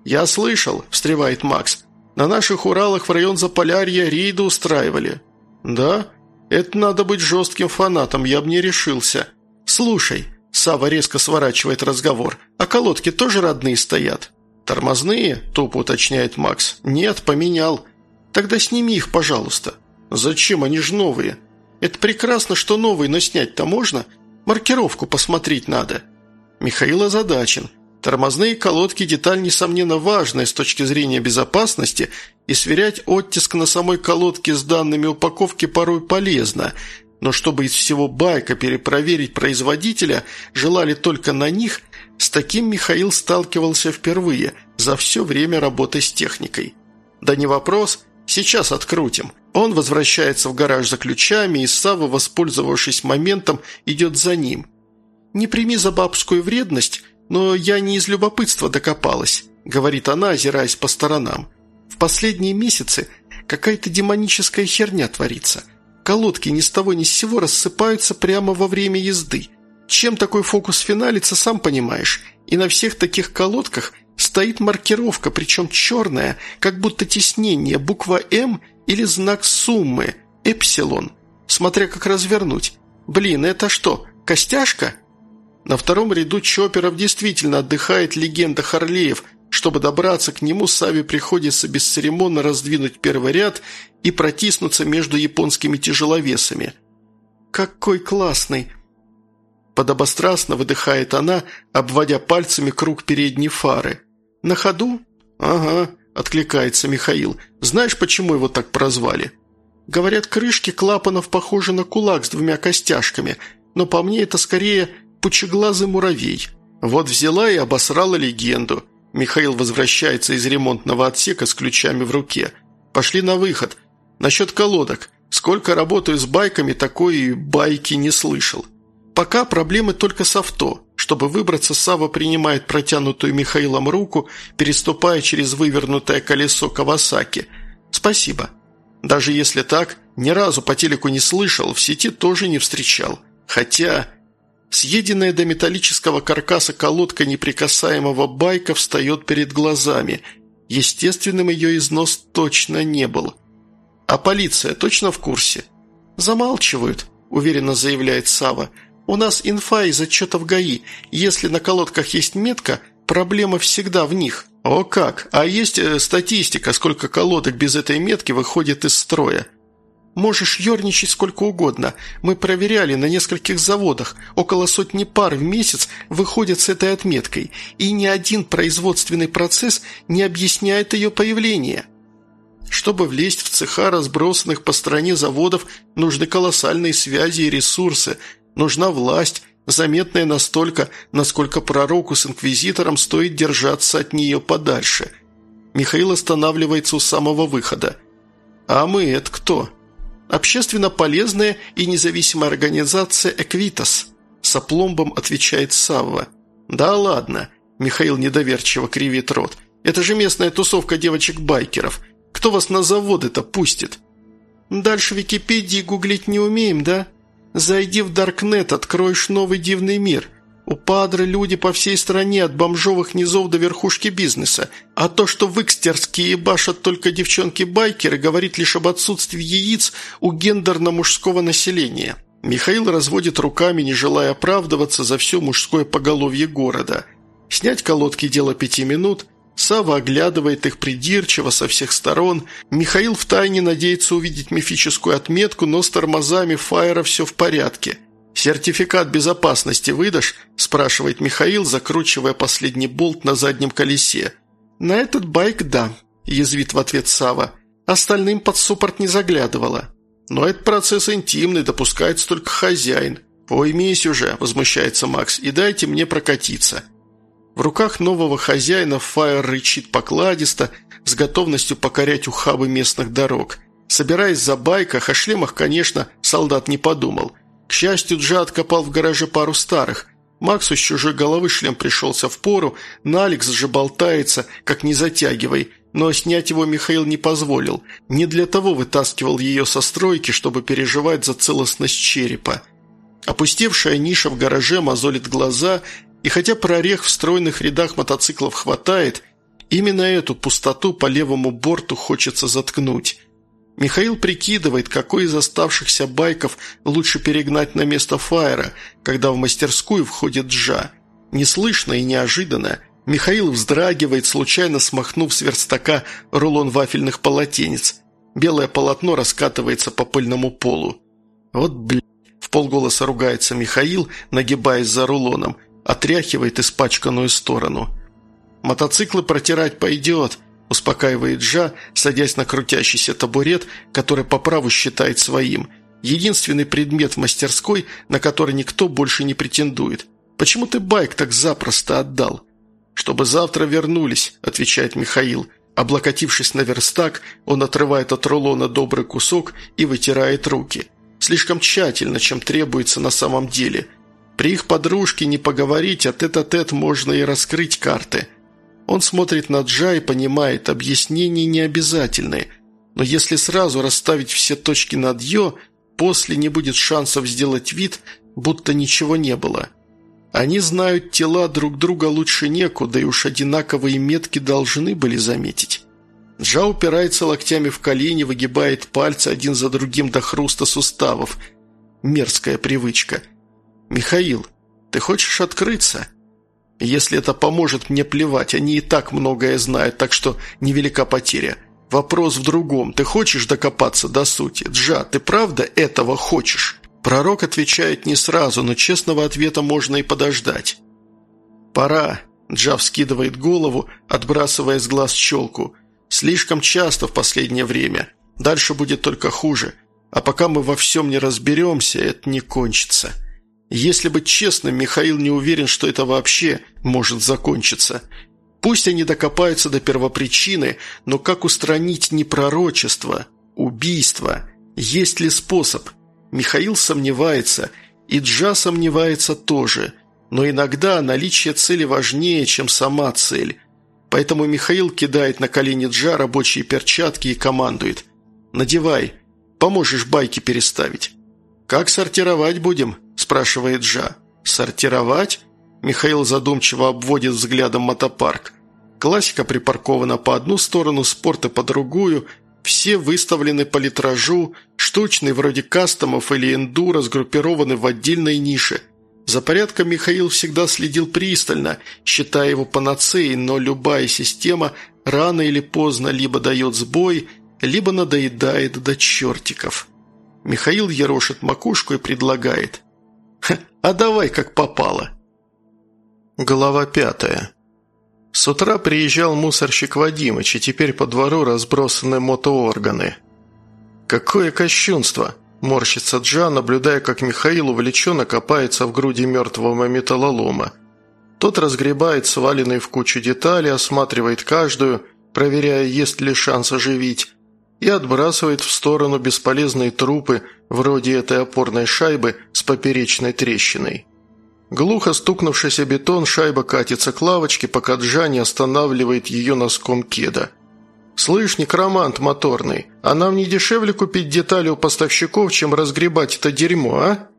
«Я слышал», – встревает Макс, – «на наших Уралах в район Заполярья рейды устраивали». «Да? Это надо быть жестким фанатом, я бы не решился». «Слушай», – Сава резко сворачивает разговор, – «а колодки тоже родные стоят?» «Тормозные?» – тупо уточняет Макс. «Нет, поменял». «Тогда сними их, пожалуйста». «Зачем? Они же новые». Это прекрасно, что новый, но снять-то можно? Маркировку посмотреть надо». Михаил озадачен. Тормозные колодки – деталь, несомненно, важная с точки зрения безопасности, и сверять оттиск на самой колодке с данными упаковки порой полезно, но чтобы из всего байка перепроверить производителя, желали только на них, с таким Михаил сталкивался впервые за все время работы с техникой. Да не вопрос, сейчас открутим. Он возвращается в гараж за ключами, и Сава, воспользовавшись моментом, идет за ним. «Не прими за бабскую вредность, но я не из любопытства докопалась», говорит она, озираясь по сторонам. «В последние месяцы какая-то демоническая херня творится. Колодки ни с того ни с сего рассыпаются прямо во время езды. Чем такой фокус финалится, сам понимаешь. И на всех таких колодках стоит маркировка, причем черная, как будто теснение, буква «М» или знак суммы, эпсилон, смотря как развернуть. Блин, это что, костяшка? На втором ряду чоперов действительно отдыхает легенда Харлеев. Чтобы добраться к нему, Саве приходится бесцеремонно раздвинуть первый ряд и протиснуться между японскими тяжеловесами. «Какой классный!» Подобострастно выдыхает она, обводя пальцами круг передней фары. «На ходу?» «Ага», – откликается Михаил. «Знаешь, почему его так прозвали?» «Говорят, крышки клапанов похожи на кулак с двумя костяшками, но по мне это скорее пучеглазый муравей. Вот взяла и обосрала легенду». Михаил возвращается из ремонтного отсека с ключами в руке. «Пошли на выход. Насчет колодок. Сколько работаю с байками, такой байки не слышал. Пока проблемы только с авто. Чтобы выбраться, Сава принимает протянутую Михаилом руку, переступая через вывернутое колесо Кавасаки. «Спасибо». Даже если так, ни разу по телеку не слышал, в сети тоже не встречал. Хотя... Съеденная до металлического каркаса колодка неприкасаемого байка встает перед глазами. Естественным ее износ точно не был. А полиция точно в курсе? «Замалчивают», – уверенно заявляет Сава. У нас инфа из отчетов ГАИ. Если на колодках есть метка, проблема всегда в них». «О как! А есть э, статистика, сколько колодок без этой метки выходит из строя?» Можешь ерничать сколько угодно. Мы проверяли на нескольких заводах. Около сотни пар в месяц выходят с этой отметкой. И ни один производственный процесс не объясняет ее появление. Чтобы влезть в цеха разбросанных по стране заводов, нужны колоссальные связи и ресурсы. Нужна власть, заметная настолько, насколько пророку с инквизитором стоит держаться от нее подальше. Михаил останавливается у самого выхода. «А мы это кто?» «Общественно полезная и независимая организация «Эквитас», – сопломбом отвечает Савва. «Да ладно», – Михаил недоверчиво кривит рот. «Это же местная тусовка девочек-байкеров. Кто вас на заводы-то пустит?» «Дальше Википедии гуглить не умеем, да? Зайди в Даркнет, откроешь новый дивный мир. У Падры люди по всей стране, от бомжовых низов до верхушки бизнеса. А то, что в Икстерске башат только девчонки-байкеры, говорит лишь об отсутствии яиц у гендерно-мужского населения. Михаил разводит руками, не желая оправдываться за все мужское поголовье города. Снять колодки – дело пяти минут. Сава оглядывает их придирчиво со всех сторон. Михаил втайне надеется увидеть мифическую отметку, но с тормозами Фаера все в порядке – «Сертификат безопасности выдашь?» – спрашивает Михаил, закручивая последний болт на заднем колесе. «На этот байк – да», – язвит в ответ Сава. «Остальным под суппорт не заглядывала». «Но этот процесс интимный, допускается только хозяин». «Поймись уже», – возмущается Макс, – «и дайте мне прокатиться». В руках нового хозяина Фаер рычит покладисто, с готовностью покорять ухабы местных дорог. Собираясь за байках, о шлемах, конечно, солдат не подумал. К счастью, Джа откопал в гараже пару старых. Максу с чужой головы шлем пришелся в пору, на Алекс же болтается, как не затягивай, но снять его Михаил не позволил. Не для того вытаскивал ее со стройки, чтобы переживать за целостность черепа. Опустевшая ниша в гараже мозолит глаза, и хотя прорех в стройных рядах мотоциклов хватает, именно эту пустоту по левому борту хочется заткнуть. Михаил прикидывает, какой из оставшихся байков лучше перегнать на место Фаера, когда в мастерскую входит Джа. Неслышно и неожиданно Михаил вздрагивает, случайно смахнув с верстака рулон вафельных полотенец. Белое полотно раскатывается по пыльному полу. «Вот, блядь!» – в полголоса ругается Михаил, нагибаясь за рулоном, отряхивает испачканную сторону. «Мотоциклы протирать пойдет», – успокаивает Джа, садясь на крутящийся табурет, который по праву считает своим. Единственный предмет в мастерской, на который никто больше не претендует. «Почему ты байк так запросто отдал?» «Чтобы завтра вернулись», – отвечает Михаил. Облокотившись на верстак, он отрывает от рулона добрый кусок и вытирает руки. Слишком тщательно, чем требуется на самом деле. При их подружке не поговорить, а тет-а-тет можно и раскрыть карты – он смотрит на Джа и понимает, объяснения не обязательны. Но если сразу расставить все точки над «ё», после не будет шансов сделать вид, будто ничего не было. Они знают тела друг друга лучше некуда, и уж одинаковые метки должны были заметить. Джа упирается локтями в колени, выгибает пальцы один за другим до хруста суставов. Мерзкая привычка. «Михаил, ты хочешь открыться?» Если это поможет, мне плевать, они и так многое знают, так что невелика потеря. Вопрос в другом. Ты хочешь докопаться до сути? Джа, ты правда этого хочешь?» Пророк отвечает не сразу, но честного ответа можно и подождать. «Пора», – Джа вскидывает голову, отбрасывая с глаз челку. «Слишком часто в последнее время. Дальше будет только хуже. А пока мы во всем не разберемся, это не кончится». Если быть честным, Михаил не уверен, что это вообще может закончиться. Пусть они докопаются до первопричины, но как устранить непророчество, убийство? Есть ли способ? Михаил сомневается, и Джа сомневается тоже, но иногда наличие цели важнее, чем сама цель. Поэтому Михаил кидает на колени Джа рабочие перчатки и командует «Надевай, поможешь байки переставить». «Как сортировать будем?» спрашивает Жа. «Сортировать?» Михаил задумчиво обводит взглядом мотопарк. Классика припаркована по одну сторону, спорта по другую, все выставлены по литражу, штучные вроде кастомов или эндуро сгруппированы в отдельной нише. За порядком Михаил всегда следил пристально, считая его панацеей, но любая система рано или поздно либо дает сбой, либо надоедает до чертиков. Михаил ерошит макушку и предлагает. «А давай как попало». Глава пятая. С утра приезжал мусорщик Вадимыч, и теперь по двору разбросаны мотоорганы. «Какое кощунство!» – морщится Джа, наблюдая, как Михаил увлеченно копается в груди мертвого металлолома. Тот разгребает сваленные в кучу детали, осматривает каждую, проверяя, есть ли шанс оживить, и отбрасывает в сторону бесполезные трупы, вроде этой опорной шайбы с поперечной трещиной. Глухо стукнувшийся бетон, шайба катится к лавочке, пока Джа не останавливает ее носком кеда. «Слышь, некромант моторный, а нам не дешевле купить детали у поставщиков, чем разгребать это дерьмо, а?»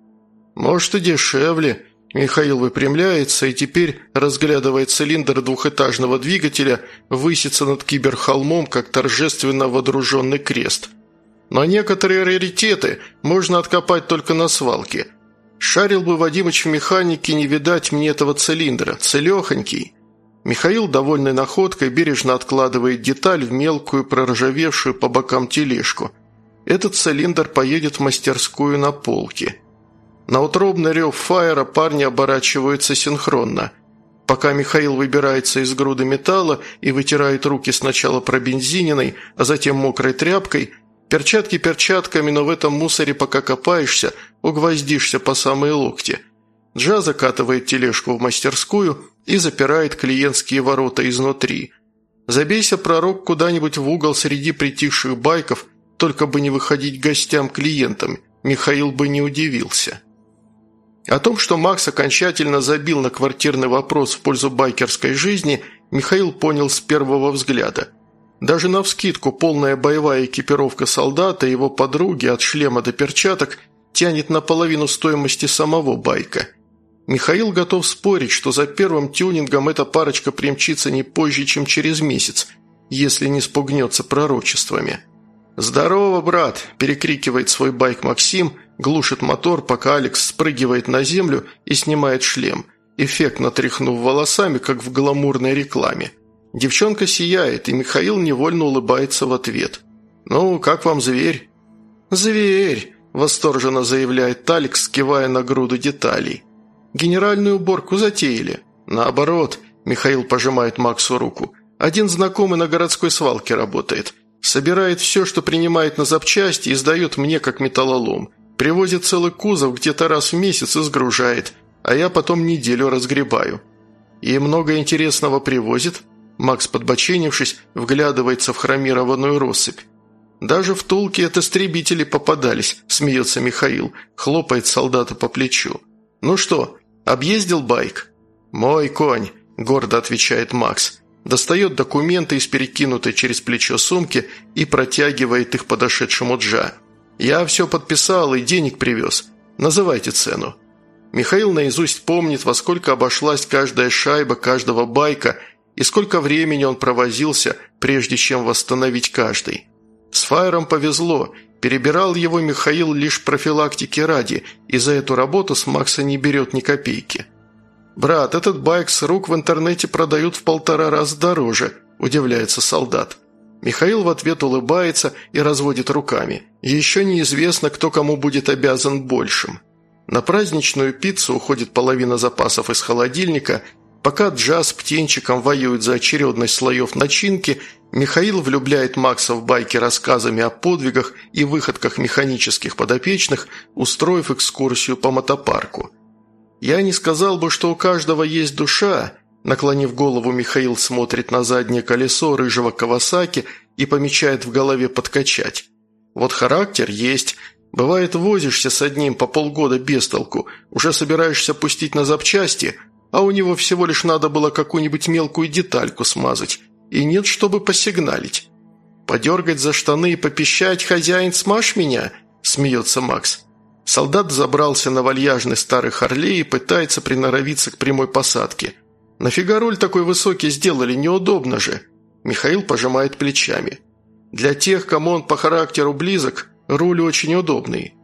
«Может, и дешевле». Михаил выпрямляется и теперь, разглядывая цилиндр двухэтажного двигателя, высится над киберхолмом, как торжественно водруженный крест. Но некоторые раритеты можно откопать только на свалке – Шарил бы Вадимыч в механике, не видать мне этого цилиндра. Целехонький. Михаил, довольный находкой, бережно откладывает деталь в мелкую, проржавевшую по бокам тележку. Этот цилиндр поедет в мастерскую на полке. На утробный рев фаера парни оборачиваются синхронно. Пока Михаил выбирается из груды металла и вытирает руки сначала пробензиненной, а затем мокрой тряпкой, Перчатки перчатками, но в этом мусоре пока копаешься, угвоздишься по самые локти. Джа закатывает тележку в мастерскую и запирает клиентские ворота изнутри. Забейся, пророк, куда-нибудь в угол среди притихших байков, только бы не выходить гостям-клиентам, Михаил бы не удивился. О том, что Макс окончательно забил на квартирный вопрос в пользу байкерской жизни, Михаил понял с первого взгляда – даже навскидку полная боевая экипировка солдата и его подруги от шлема до перчаток тянет на половину стоимости самого байка. Михаил готов спорить, что за первым тюнингом эта парочка примчится не позже, чем через месяц, если не спугнется пророчествами. «Здорово, брат!» – перекрикивает свой байк Максим, глушит мотор, пока Алекс спрыгивает на землю и снимает шлем, эффектно тряхнув волосами, как в гламурной рекламе – Девчонка сияет, и Михаил невольно улыбается в ответ. «Ну, как вам зверь?» «Зверь!» – восторженно заявляет Талик, скивая на груду деталей. «Генеральную уборку затеяли». «Наоборот», – Михаил пожимает Максу руку. «Один знакомый на городской свалке работает. Собирает все, что принимает на запчасти и сдает мне как металлолом. Привозит целый кузов где-то раз в месяц и сгружает, а я потом неделю разгребаю». «И много интересного привозит?» Макс, подбоченившись, вглядывается в хромированную россыпь. «Даже в Тулке от истребители попадались», – смеется Михаил, хлопает солдата по плечу. «Ну что, объездил байк?» «Мой конь», – гордо отвечает Макс. Достает документы из перекинутой через плечо сумки и протягивает их подошедшему Джа. «Я все подписал и денег привез. Называйте цену». Михаил наизусть помнит, во сколько обошлась каждая шайба каждого байка – и сколько времени он провозился, прежде чем восстановить каждый. С Фаером повезло, перебирал его Михаил лишь профилактики ради, и за эту работу с Макса не берет ни копейки. «Брат, этот байк с рук в интернете продают в полтора раза дороже», – удивляется солдат. Михаил в ответ улыбается и разводит руками. Еще неизвестно, кто кому будет обязан большим. На праздничную пиццу уходит половина запасов из холодильника, Пока Джаз Птенчиком воюют за очередность слоев начинки, Михаил влюбляет Макса в байки рассказами о подвигах и выходках механических подопечных, устроив экскурсию по мотопарку. «Я не сказал бы, что у каждого есть душа», Наклонив голову, Михаил смотрит на заднее колесо рыжего Кавасаки и помечает в голове подкачать. Вот характер есть. Бывает, возишься с одним по полгода без толку, уже собираешься пустить на запчасти – а у него всего лишь надо было какую-нибудь мелкую детальку смазать, и нет, чтобы посигналить. «Подергать за штаны и попищать, хозяин, смажь меня?» – смеется Макс. Солдат забрался на вальяжный старый Харлей и пытается приноровиться к прямой посадке. «Нафига руль такой высокий сделали, неудобно же!» Михаил пожимает плечами. «Для тех, кому он по характеру близок, руль очень удобный».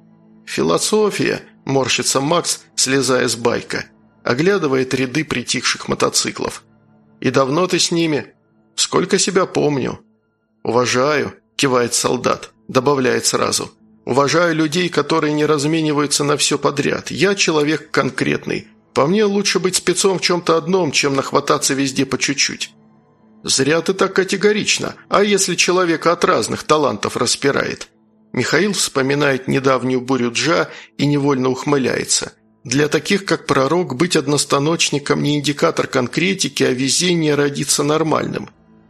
«Философия», – морщится Макс, слезая с байка – оглядывает ряды притихших мотоциклов. «И давно ты с ними?» «Сколько себя помню». «Уважаю», – кивает солдат, добавляет сразу. Уважаю людей, которые не размениваются на все подряд. Я человек конкретный. По мне лучше быть спецом в чем-то одном, чем нахвататься везде по чуть-чуть». «Зря ты так категорично. А если человека от разных талантов распирает?» Михаил вспоминает недавнюю бурю Джа и невольно ухмыляется. Для таких, как пророк, быть одностаночником не индикатор конкретики, а везение родиться нормальным.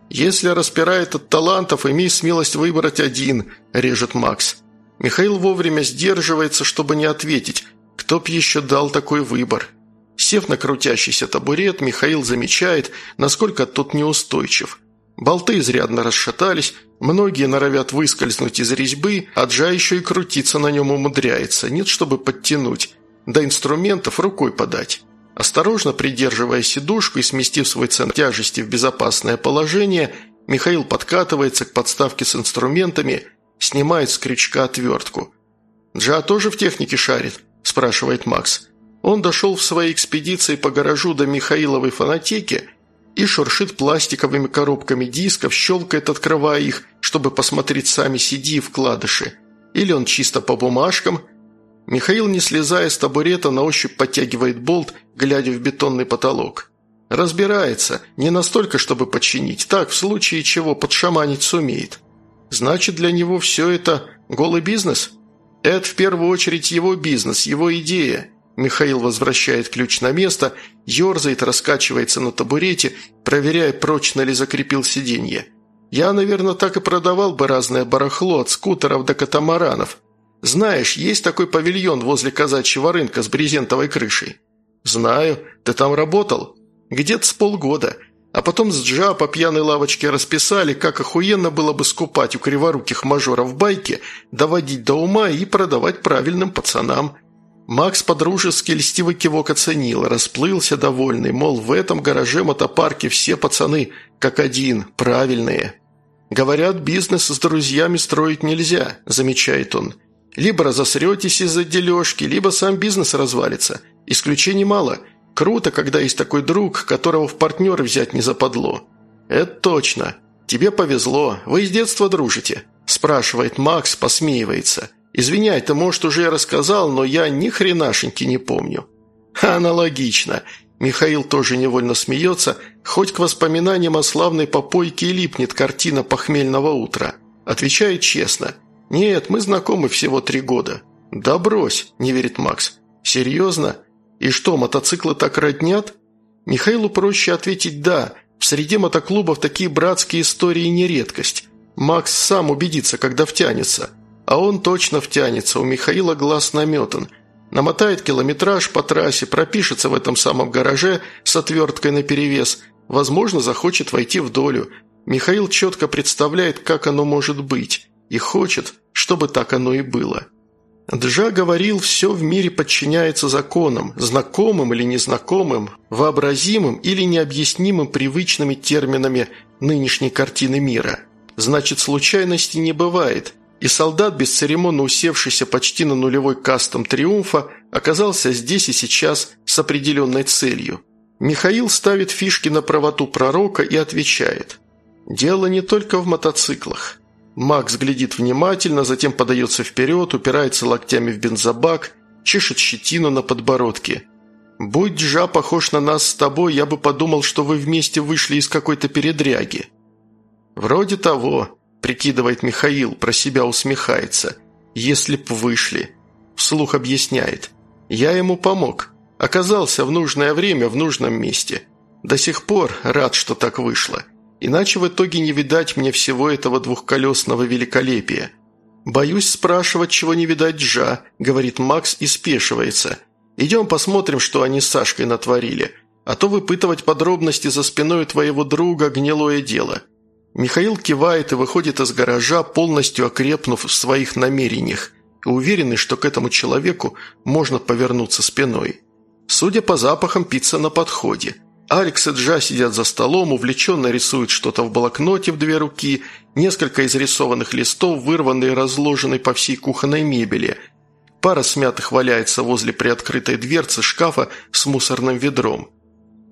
«Если распирает от талантов, имей смелость выбрать один», – режет Макс. Михаил вовремя сдерживается, чтобы не ответить, кто б еще дал такой выбор. Сев на крутящийся табурет, Михаил замечает, насколько тот неустойчив. Болты изрядно расшатались, многие норовят выскользнуть из резьбы, а Джа еще и крутиться на нем умудряется, нет, чтобы подтянуть. До инструментов рукой подать. Осторожно придерживая сидушку и сместив свой центр тяжести в безопасное положение, Михаил подкатывается к подставке с инструментами, снимает с крючка отвертку. «Джа тоже в технике шарит?» – спрашивает Макс. Он дошел в своей экспедиции по гаражу до Михаиловой фонотеки и шуршит пластиковыми коробками дисков, щелкает, открывая их, чтобы посмотреть сами CD и вкладыши. Или он чисто по бумажкам – Михаил, не слезая с табурета, на ощупь подтягивает болт, глядя в бетонный потолок. Разбирается, не настолько, чтобы подчинить, так, в случае чего подшаманить сумеет. Значит, для него все это голый бизнес? Это в первую очередь его бизнес, его идея. Михаил возвращает ключ на место, ерзает, раскачивается на табурете, проверяя, прочно ли закрепил сиденье. Я, наверное, так и продавал бы разное барахло от скутеров до катамаранов. Знаешь, есть такой павильон возле казачьего рынка с брезентовой крышей?» «Знаю. Ты там работал?» «Где-то с полгода. А потом с Джа по пьяной лавочке расписали, как охуенно было бы скупать у криворуких мажоров байки, доводить до ума и продавать правильным пацанам». Макс подружески льстивый кивок оценил, расплылся довольный, мол, в этом гараже мотопарке все пацаны, как один, правильные. «Говорят, бизнес с друзьями строить нельзя», – замечает он. Либо разосретесь из-за дележки, либо сам бизнес развалится. Исключений мало. Круто, когда есть такой друг, которого в партнеры взять не западло. Это точно. Тебе повезло. Вы с детства дружите?» Спрашивает Макс, посмеивается. «Извиняй, ты, может, уже я рассказал, но я ни хренашеньки не помню». «Аналогично». Михаил тоже невольно смеется, хоть к воспоминаниям о славной попойке и липнет картина похмельного утра. Отвечает честно – «Нет, мы знакомы всего три года». «Да брось», – не верит Макс. «Серьезно? И что, мотоциклы так роднят?» Михаилу проще ответить «да». В среде мотоклубов такие братские истории не редкость. Макс сам убедится, когда втянется. А он точно втянется, у Михаила глаз наметан. Намотает километраж по трассе, пропишется в этом самом гараже с отверткой наперевес. Возможно, захочет войти в долю. Михаил четко представляет, как оно может быть и хочет, чтобы так оно и было. Джа говорил, все в мире подчиняется законам, знакомым или незнакомым, вообразимым или необъяснимым привычными терминами нынешней картины мира. Значит, случайности не бывает, и солдат, бесцеремонно усевшийся почти на нулевой кастом триумфа, оказался здесь и сейчас с определенной целью. Михаил ставит фишки на правоту пророка и отвечает «Дело не только в мотоциклах». Макс глядит внимательно, затем подается вперед, упирается локтями в бензобак, чешет щетину на подбородке. «Будь Джа похож на нас с тобой, я бы подумал, что вы вместе вышли из какой-то передряги». «Вроде того», – прикидывает Михаил, про себя усмехается. «Если б вышли». Вслух объясняет. «Я ему помог. Оказался в нужное время в нужном месте. До сих пор рад, что так вышло». Иначе в итоге не видать мне всего этого двухколесного великолепия. «Боюсь спрашивать, чего не видать Джа», – говорит Макс и спешивается. «Идем посмотрим, что они с Сашкой натворили. А то выпытывать подробности за спиной твоего друга – гнилое дело». Михаил кивает и выходит из гаража, полностью окрепнув в своих намерениях, и уверенный, что к этому человеку можно повернуться спиной. Судя по запахам, пицца на подходе – Алекс и Джа сидят за столом, увлеченно рисуют что-то в блокноте в две руки, несколько изрисованных листов, вырванные и разложенные по всей кухонной мебели. Пара смятых валяется возле приоткрытой дверцы шкафа с мусорным ведром.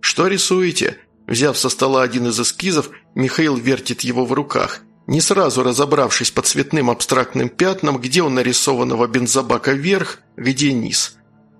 «Что рисуете?» Взяв со стола один из эскизов, Михаил вертит его в руках. Не сразу разобравшись по цветным абстрактным пятнам, где у нарисованного бензобака вверх, где низ.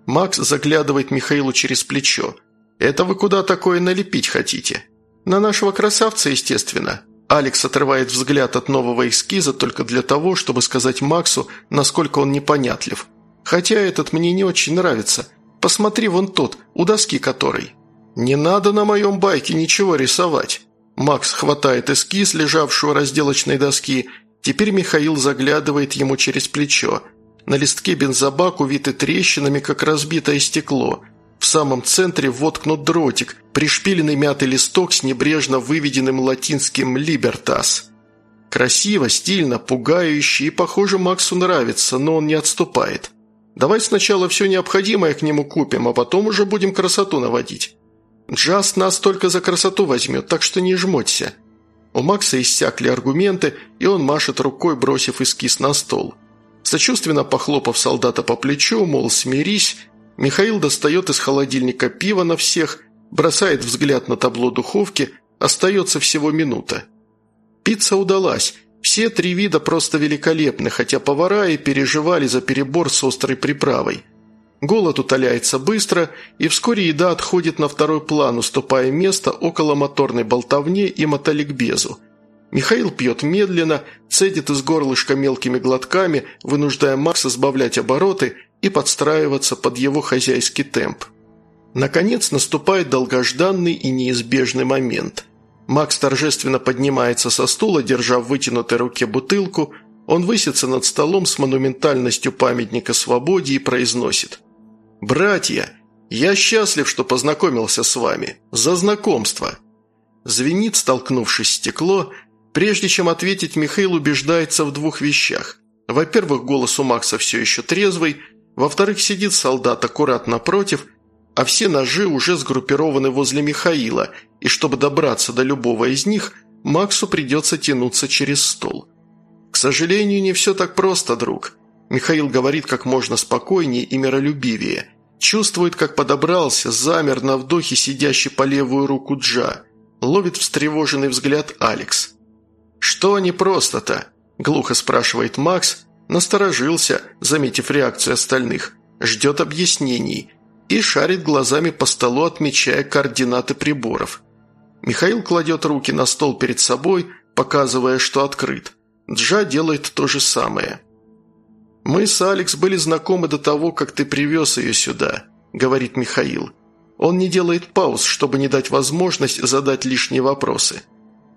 Макс заглядывает Михаилу через плечо. «Это вы куда такое налепить хотите?» «На нашего красавца, естественно». Алекс отрывает взгляд от нового эскиза только для того, чтобы сказать Максу, насколько он непонятлив. «Хотя этот мне не очень нравится. Посмотри вон тот, у доски которой». «Не надо на моем байке ничего рисовать». Макс хватает эскиз, лежавший у разделочной доски. Теперь Михаил заглядывает ему через плечо. На листке бензобак увиты трещинами, как разбитое стекло. В самом центре воткнут дротик, пришпиленный мятый листок с небрежно выведенным латинским «Либертас». Красиво, стильно, пугающе и, похоже, Максу нравится, но он не отступает. Давай сначала все необходимое к нему купим, а потом уже будем красоту наводить. Джаз нас только за красоту возьмет, так что не жмоться». У Макса иссякли аргументы, и он машет рукой, бросив эскиз на стол. Сочувственно похлопав солдата по плечу, мол, смирись, Михаил достает из холодильника пиво на всех, бросает взгляд на табло духовки, остается всего минута. Пицца удалась. Все три вида просто великолепны, хотя повара и переживали за перебор с острой приправой – Голод утоляется быстро, и вскоре еда отходит на второй план, уступая место около моторной болтовне и мотоликбезу. Михаил пьет медленно, цедит из горлышка мелкими глотками, вынуждая Макса сбавлять обороты и подстраиваться под его хозяйский темп. Наконец наступает долгожданный и неизбежный момент. Макс торжественно поднимается со стула, держа в вытянутой руке бутылку. Он высится над столом с монументальностью памятника свободе и произносит «Братья, я счастлив, что познакомился с вами. За знакомство!» Звенит, столкнувшись стекло. Прежде чем ответить, Михаил убеждается в двух вещах. Во-первых, голос у Макса все еще трезвый. Во-вторых, сидит солдат аккуратно напротив, а все ножи уже сгруппированы возле Михаила, и чтобы добраться до любого из них, Максу придется тянуться через стол. К сожалению, не все так просто, друг. Михаил говорит как можно спокойнее и миролюбивее. Чувствует, как подобрался, замер на вдохе сидящий по левую руку Джа. Ловит встревоженный взгляд Алекс. «Что не просто-то?» – глухо спрашивает Макс. Насторожился, заметив реакцию остальных. Ждет объяснений. И шарит глазами по столу, отмечая координаты приборов. Михаил кладет руки на стол перед собой, показывая, что открыт. Джа делает то же самое. «Мы с Алекс были знакомы до того, как ты привез ее сюда», – говорит Михаил. Он не делает пауз, чтобы не дать возможность задать лишние вопросы.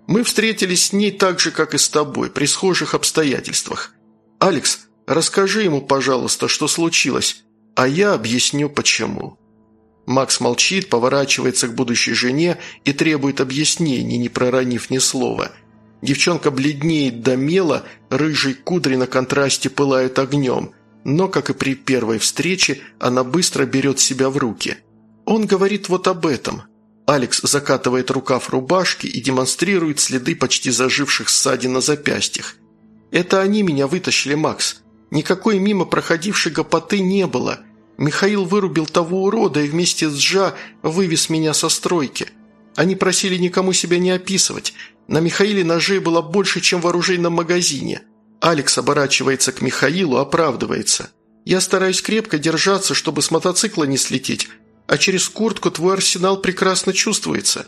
«Мы встретились с ней так же, как и с тобой, при схожих обстоятельствах. Алекс, расскажи ему, пожалуйста, что случилось, а я объясню, почему». Макс молчит, поворачивается к будущей жене и требует объяснений, не проронив ни слова – Девчонка бледнеет до мела, рыжие кудри на контрасте пылают огнем, но, как и при первой встрече, она быстро берет себя в руки. Он говорит вот об этом. Алекс закатывает рукав рубашки и демонстрирует следы почти заживших ссадин на запястьях. «Это они меня вытащили, Макс. Никакой мимо проходившей гопоты не было. Михаил вырубил того урода и вместе с Джа вывез меня со стройки. Они просили никому себя не описывать. На Михаиле ножей было больше, чем в оружейном магазине. Алекс оборачивается к Михаилу, оправдывается. «Я стараюсь крепко держаться, чтобы с мотоцикла не слететь, а через куртку твой арсенал прекрасно чувствуется».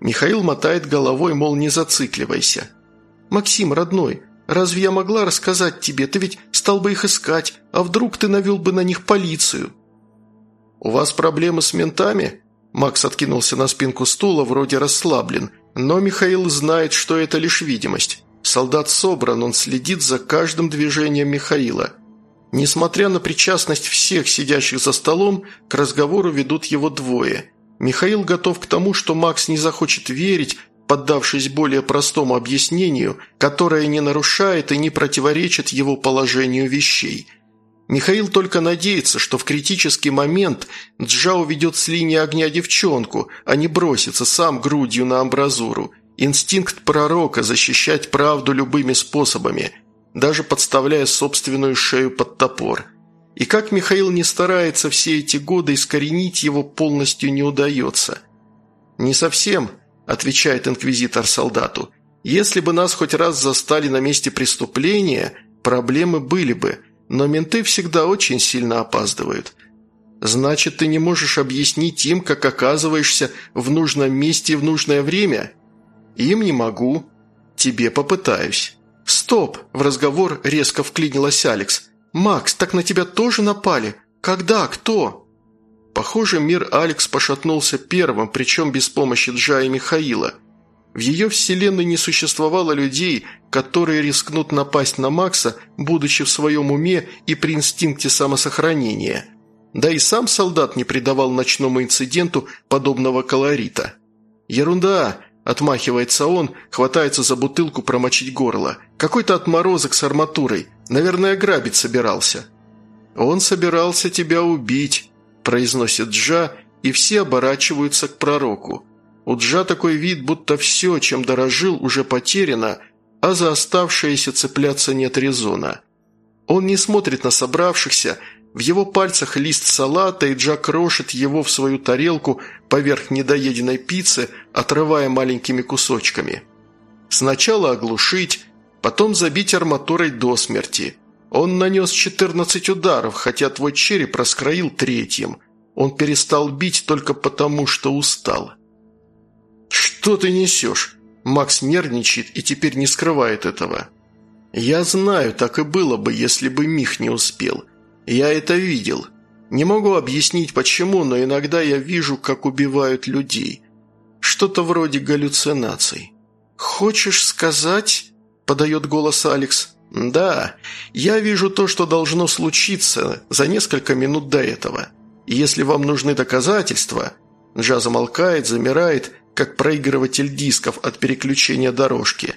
Михаил мотает головой, мол, не зацикливайся. «Максим, родной, разве я могла рассказать тебе? Ты ведь стал бы их искать, а вдруг ты навел бы на них полицию?» «У вас проблемы с ментами?» Макс откинулся на спинку стула, вроде расслаблен – но Михаил знает, что это лишь видимость. Солдат собран, он следит за каждым движением Михаила. Несмотря на причастность всех сидящих за столом, к разговору ведут его двое. Михаил готов к тому, что Макс не захочет верить, поддавшись более простому объяснению, которое не нарушает и не противоречит его положению вещей – Михаил только надеется, что в критический момент Джао ведет с линии огня девчонку, а не бросится сам грудью на амбразуру. Инстинкт пророка – защищать правду любыми способами, даже подставляя собственную шею под топор. И как Михаил не старается все эти годы искоренить его полностью не удается. «Не совсем», – отвечает инквизитор солдату. Если бы нас хоть раз застали на месте преступления, проблемы были бы, но менты всегда очень сильно опаздывают. Значит, ты не можешь объяснить им, как оказываешься в нужном месте в нужное время? Им не могу. Тебе попытаюсь. «Стоп!» – в разговор резко вклинилась Алекс. «Макс, так на тебя тоже напали? Когда? Кто?» Похоже, мир Алекс пошатнулся первым, причем без помощи Джа и Михаила. В ее вселенной не существовало людей, которые рискнут напасть на Макса, будучи в своем уме и при инстинкте самосохранения. Да и сам солдат не придавал ночному инциденту подобного колорита. «Ерунда!» – отмахивается он, хватается за бутылку промочить горло. «Какой-то отморозок с арматурой. Наверное, грабить собирался». «Он собирался тебя убить», – произносит Джа, и все оборачиваются к пророку. У Джа такой вид, будто все, чем дорожил, уже потеряно, а за оставшееся цепляться нет резона. Он не смотрит на собравшихся, в его пальцах лист салата, и Джа крошит его в свою тарелку поверх недоеденной пиццы, отрывая маленькими кусочками. Сначала оглушить, потом забить арматурой до смерти. Он нанес 14 ударов, хотя твой череп раскроил третьим. Он перестал бить только потому, что устал. «Что ты несешь?» Макс нервничает и теперь не скрывает этого. «Я знаю, так и было бы, если бы Мих не успел. Я это видел. Не могу объяснить почему, но иногда я вижу, как убивают людей. Что-то вроде галлюцинаций». «Хочешь сказать?» – подает голос Алекс. «Да, я вижу то, что должно случиться за несколько минут до этого. Если вам нужны доказательства...» Джа замолкает, замирает как проигрыватель дисков от переключения дорожки.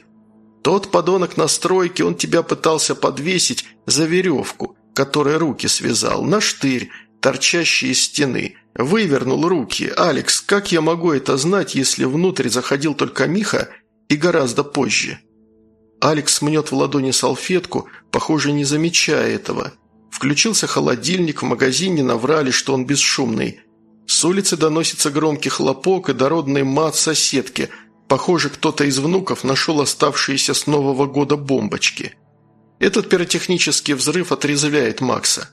Тот подонок на стройке, он тебя пытался подвесить за веревку, которой руки связал, на штырь, торчащий из стены. Вывернул руки. «Алекс, как я могу это знать, если внутрь заходил только Миха и гораздо позже?» Алекс мнет в ладони салфетку, похоже, не замечая этого. Включился холодильник, в магазине наврали, что он бесшумный. С улицы доносится громкий хлопок и дородный мат соседки. Похоже, кто-то из внуков нашел оставшиеся с Нового года бомбочки. Этот пиротехнический взрыв отрезвляет Макса.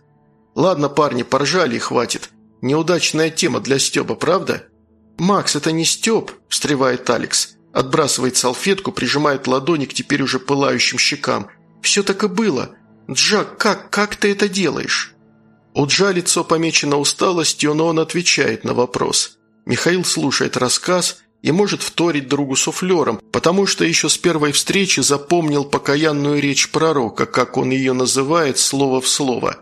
«Ладно, парни, поржали и хватит. Неудачная тема для Стеба, правда?» «Макс, это не Стеб», – встревает Алекс. Отбрасывает салфетку, прижимает ладони к теперь уже пылающим щекам. «Все так и было. Джак, как, как ты это делаешь?» У Джа лицо помечено усталостью, но он отвечает на вопрос. Михаил слушает рассказ и может вторить другу суфлером, потому что еще с первой встречи запомнил покаянную речь пророка, как он ее называет, слово в слово.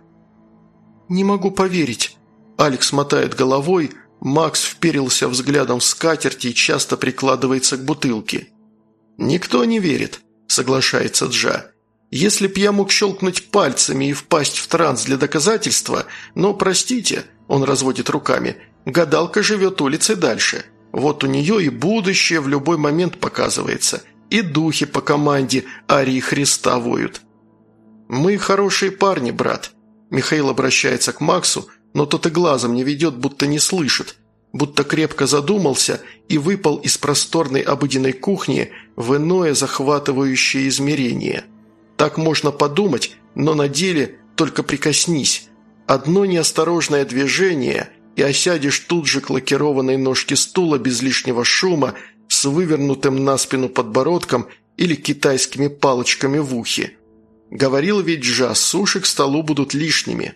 «Не могу поверить». Алекс мотает головой, Макс вперился взглядом в скатерть и часто прикладывается к бутылке. «Никто не верит», – соглашается Джа. Если б я мог щелкнуть пальцами и впасть в транс для доказательства, но, простите, он разводит руками, гадалка живет улицей дальше. Вот у нее и будущее в любой момент показывается, и духи по команде Арии Христа воют. «Мы хорошие парни, брат», – Михаил обращается к Максу, но тот и глазом не ведет, будто не слышит, будто крепко задумался и выпал из просторной обыденной кухни в иное захватывающее измерение – так можно подумать, но на деле только прикоснись. Одно неосторожное движение, и осядешь тут же к лакированной ножке стула без лишнего шума, с вывернутым на спину подбородком или китайскими палочками в ухе. Говорил ведь Джа, суши к столу будут лишними.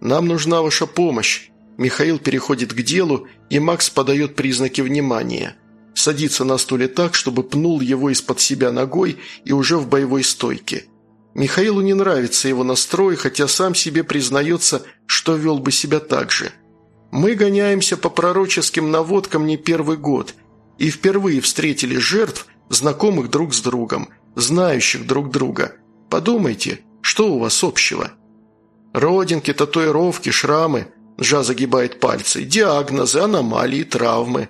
Нам нужна ваша помощь. Михаил переходит к делу, и Макс подает признаки внимания. Садится на стуле так, чтобы пнул его из-под себя ногой и уже в боевой стойке. Михаилу не нравится его настрой, хотя сам себе признается, что вел бы себя так же. Мы гоняемся по пророческим наводкам не первый год и впервые встретили жертв, знакомых друг с другом, знающих друг друга. Подумайте, что у вас общего? Родинки, татуировки, шрамы, Жа загибает пальцы, диагнозы, аномалии, травмы.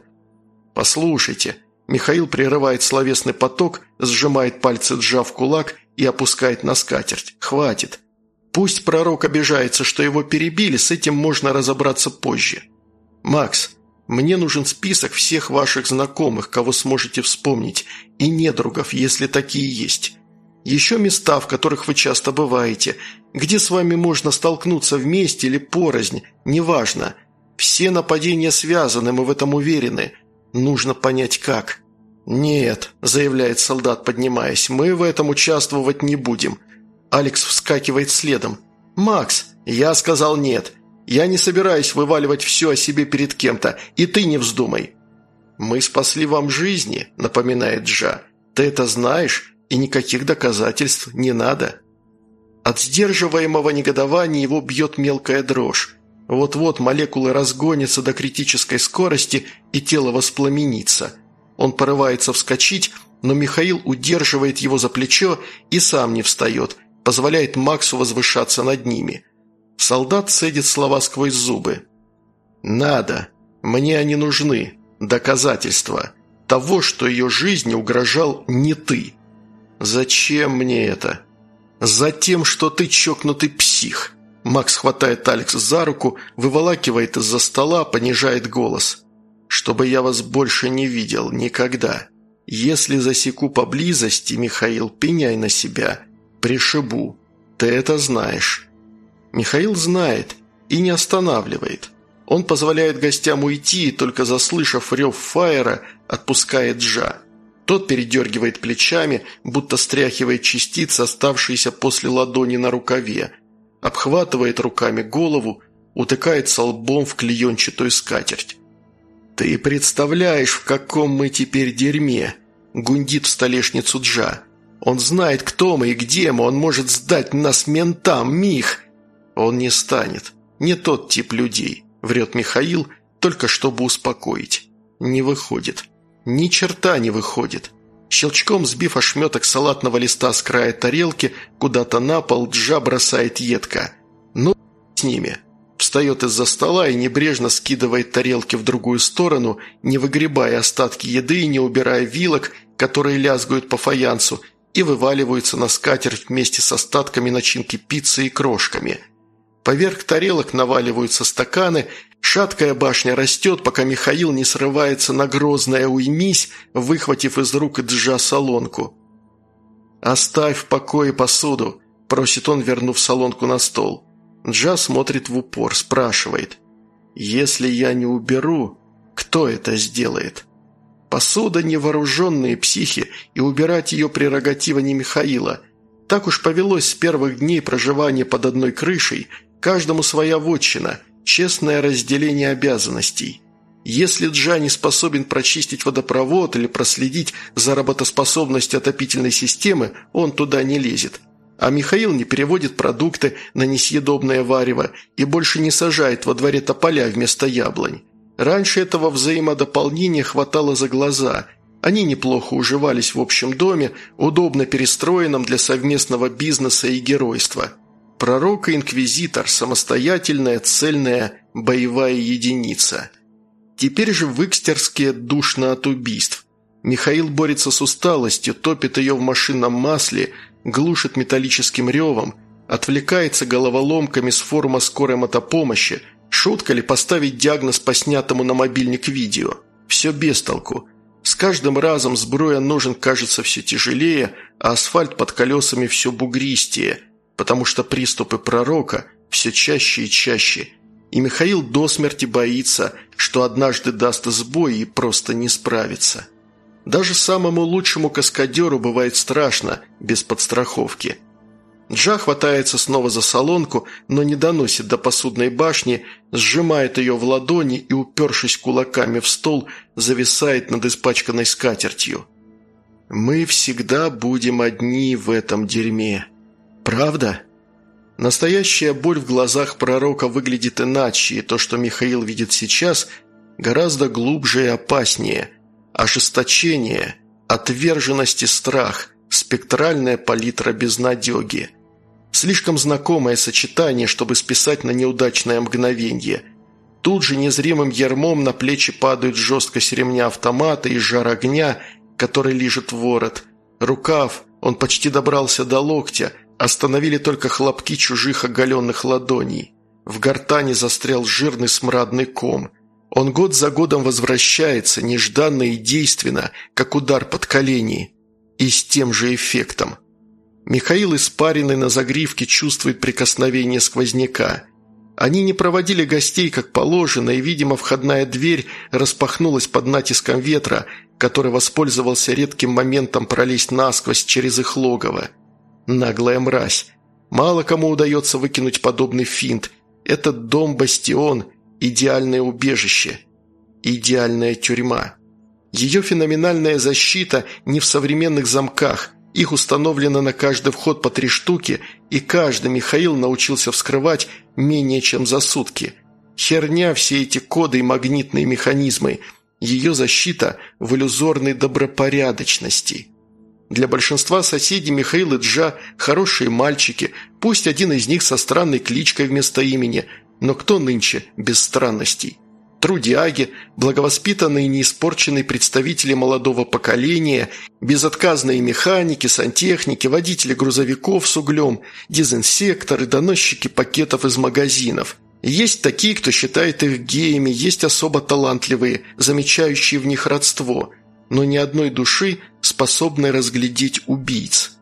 Послушайте, Михаил прерывает словесный поток, сжимает пальцы Джа в кулак и опускает на скатерть. «Хватит. Пусть пророк обижается, что его перебили, с этим можно разобраться позже. Макс, Мне нужен список всех ваших знакомых, кого сможете вспомнить, и недругов, если такие есть. Еще места, в которых вы часто бываете, где с вами можно столкнуться вместе или порознь, неважно. Все нападения связаны, мы в этом уверены. Нужно понять, как». «Нет», – заявляет солдат, поднимаясь, – «мы в этом участвовать не будем». Алекс вскакивает следом. «Макс!» «Я сказал нет. Я не собираюсь вываливать все о себе перед кем-то, и ты не вздумай». «Мы спасли вам жизни», – напоминает Джа. «Ты это знаешь, и никаких доказательств не надо». От сдерживаемого негодования его бьет мелкая дрожь. Вот-вот молекулы разгонятся до критической скорости, и тело воспламенится. Он порывается вскочить, но Михаил удерживает его за плечо и сам не встает, позволяет Максу возвышаться над ними. Солдат цедит слова сквозь зубы. «Надо. Мне они нужны. Доказательства. Того, что ее жизни угрожал не ты. Зачем мне это?» «Затем, что ты чокнутый псих». Макс хватает Алекс за руку, выволакивает из-за стола, понижает голос. «Чтобы я вас больше не видел. Никогда. Если засеку поблизости, Михаил, пеняй на себя. Пришибу. Ты это знаешь». Михаил знает и не останавливает. Он позволяет гостям уйти, и только заслышав рев фаера, отпускает Джа. Тот передергивает плечами, будто стряхивает частицы, оставшиеся после ладони на рукаве, обхватывает руками голову, утыкается лбом в клеенчатую скатерть. «Ты представляешь, в каком мы теперь дерьме?» – гундит в столешницу Джа. «Он знает, кто мы и где мы, он может сдать нас ментам, Мих!» «Он не станет. Не тот тип людей», – врет Михаил, только чтобы успокоить. Не выходит. Ни черта не выходит. Щелчком сбив ошметок салатного листа с края тарелки, куда-то на пол Джа бросает едко. «Ну, с ними». Встает из-за стола и небрежно скидывает тарелки в другую сторону, не выгребая остатки еды и не убирая вилок, которые лязгают по фаянсу, и вываливаются на скатерть вместе с остатками начинки пиццы и крошками – Поверх тарелок наваливаются стаканы, шаткая башня растет, пока Михаил не срывается на грозное «уймись», выхватив из рук Джа солонку. «Оставь в покое посуду», – просит он, вернув солонку на стол. Джа смотрит в упор, спрашивает. «Если я не уберу, кто это сделает?» Посуда – невооруженные психи, и убирать ее прерогатива не Михаила. Так уж повелось с первых дней проживания под одной крышей – Каждому своя вотчина, честное разделение обязанностей. Если Джа не способен прочистить водопровод или проследить за работоспособностью отопительной системы, он туда не лезет. А Михаил не переводит продукты на несъедобное варево и больше не сажает во дворе тополя вместо яблонь. Раньше этого взаимодополнения хватало за глаза. Они неплохо уживались в общем доме, удобно перестроенном для совместного бизнеса и геройства. Пророк и инквизитор – самостоятельная, цельная, боевая единица. Теперь же в Икстерске душно от убийств. Михаил борется с усталостью, топит ее в машинном масле, глушит металлическим ревом, отвлекается головоломками с форума скорой мотопомощи, шутка ли поставить диагноз по снятому на мобильник видео. Все без толку. С каждым разом сброя ножен кажется все тяжелее, а асфальт под колесами все бугристее – потому что приступы пророка все чаще и чаще, и Михаил до смерти боится, что однажды даст сбой и просто не справится. Даже самому лучшему каскадеру бывает страшно, без подстраховки. Джа хватается снова за солонку, но не доносит до посудной башни, сжимает ее в ладони и, упершись кулаками в стол, зависает над испачканной скатертью. «Мы всегда будем одни в этом дерьме», «Правда?» Настоящая боль в глазах пророка выглядит иначе, и то, что Михаил видит сейчас, гораздо глубже и опаснее. Ожесточение, отверженность и страх, спектральная палитра безнадеги. Слишком знакомое сочетание, чтобы списать на неудачное мгновение. Тут же незримым ярмом на плечи падают жесткость ремня автомата и жар огня, который лижет ворот. Рукав, он почти добрался до локтя – Остановили только хлопки чужих оголенных ладоней. В гортане застрял жирный смрадный ком. Он год за годом возвращается, нежданно и действенно, как удар под колени, и с тем же эффектом. Михаил, испаренный на загривке, чувствует прикосновение сквозняка. Они не проводили гостей как положено, и, видимо, входная дверь распахнулась под натиском ветра, который воспользовался редким моментом пролезть насквозь через их логово. Наглая мразь. Мало кому удается выкинуть подобный финт. Этот дом-бастион – идеальное убежище, идеальная тюрьма. Ее феноменальная защита не в современных замках – их установлено на каждый вход по три штуки, и каждый Михаил научился вскрывать менее чем за сутки. Херня все эти коды и магнитные механизмы. Ее защита в иллюзорной добропорядочности. Для большинства соседей Михаил и Джа – хорошие мальчики, пусть один из них со странной кличкой вместо имени, но кто нынче без странностей? трудяги, благовоспитанные и неиспорченные представители молодого поколения, безотказные механики, сантехники, водители грузовиков с углем, дезинсекторы, доносчики пакетов из магазинов. Есть такие, кто считает их геями, есть особо талантливые, замечающие в них родство, но ни одной души, способной разглядеть убийц.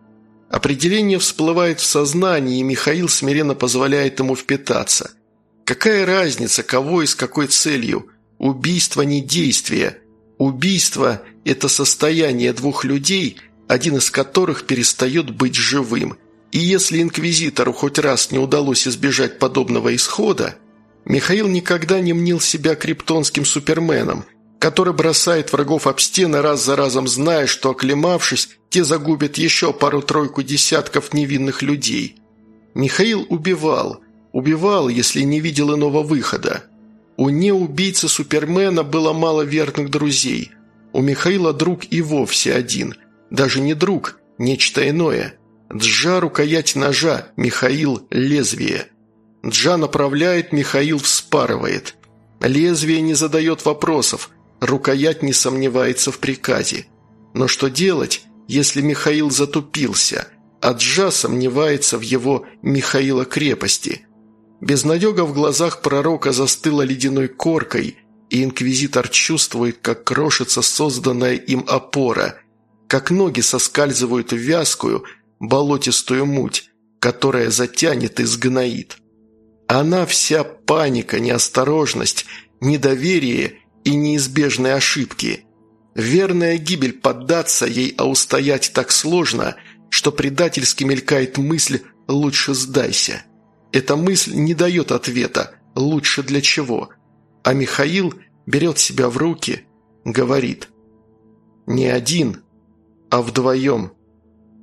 Определение всплывает в сознании, и Михаил смиренно позволяет ему впитаться – Какая разница, кого и с какой целью? Убийство не действие. Убийство – это состояние двух людей, один из которых перестает быть живым. И если инквизитору хоть раз не удалось избежать подобного исхода, Михаил никогда не мнил себя криптонским суперменом, который бросает врагов об стены раз за разом, зная, что, оклемавшись, те загубят еще пару-тройку десятков невинных людей. Михаил убивал – Убивал, если не видел иного выхода. У неубийцы Супермена было мало верных друзей. У Михаила друг и вовсе один. Даже не друг, нечто иное. Джа – рукоять ножа, Михаил – лезвие. Джа направляет, Михаил вспарывает. Лезвие не задает вопросов, рукоять не сомневается в приказе. Но что делать, если Михаил затупился, а Джа сомневается в его Михаила крепости – Безнадега в глазах пророка застыла ледяной коркой, и инквизитор чувствует, как крошится созданная им опора, как ноги соскальзывают в вязкую, болотистую муть, которая затянет и сгноит. Она вся паника, неосторожность, недоверие и неизбежные ошибки. Верная гибель поддаться ей, а устоять так сложно, что предательски мелькает мысль «лучше сдайся». Эта мысль не дает ответа «лучше для чего?», а Михаил берет себя в руки, говорит «не один, а вдвоем».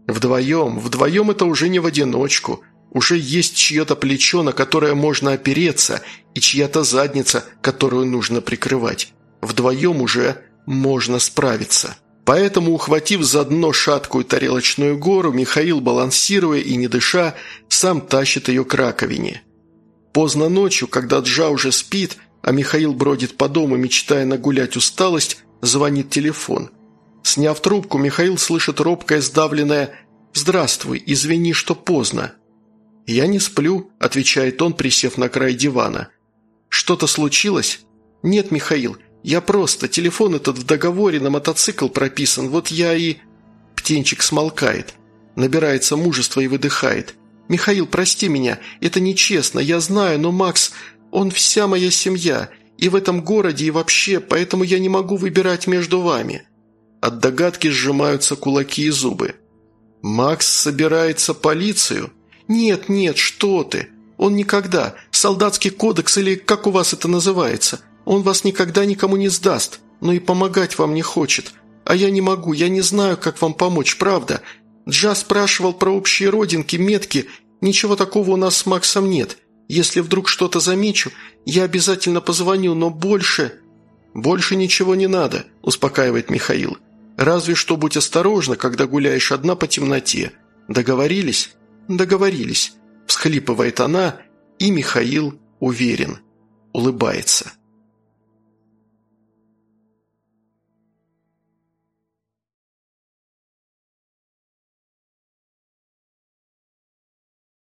Вдвоем, вдвоем это уже не в одиночку, уже есть чье-то плечо, на которое можно опереться, и чья-то задница, которую нужно прикрывать. Вдвоем уже можно справиться. Поэтому, ухватив за дно шаткую тарелочную гору, Михаил, балансируя и не дыша, сам тащит ее к раковине. Поздно ночью, когда Джа уже спит, а Михаил бродит по дому, мечтая нагулять усталость, звонит телефон. Сняв трубку, Михаил слышит робкое, сдавленное «Здравствуй, извини, что поздно». «Я не сплю», – отвечает он, присев на край дивана. «Что-то случилось?» «Нет, Михаил, я просто, телефон этот в договоре на мотоцикл прописан, вот я и...» Птенчик смолкает, набирается мужества и выдыхает. «Михаил, прости меня, это нечестно, я знаю, но Макс, он вся моя семья, и в этом городе, и вообще, поэтому я не могу выбирать между вами». От догадки сжимаются кулаки и зубы. «Макс собирается полицию?» «Нет, нет, что ты! Он никогда. Солдатский кодекс или как у вас это называется. Он вас никогда никому не сдаст, но и помогать вам не хочет. А я не могу, я не знаю, как вам помочь, правда. Джа спрашивал про общие родинки, метки. Ничего такого у нас с Максом нет. Если вдруг что-то замечу, я обязательно позвоню, но больше...» «Больше ничего не надо», – успокаивает Михаил. «Разве что будь осторожна, когда гуляешь одна по темноте. Договорились?» «Договорились», – всхлипывает она, и Михаил уверен, улыбается.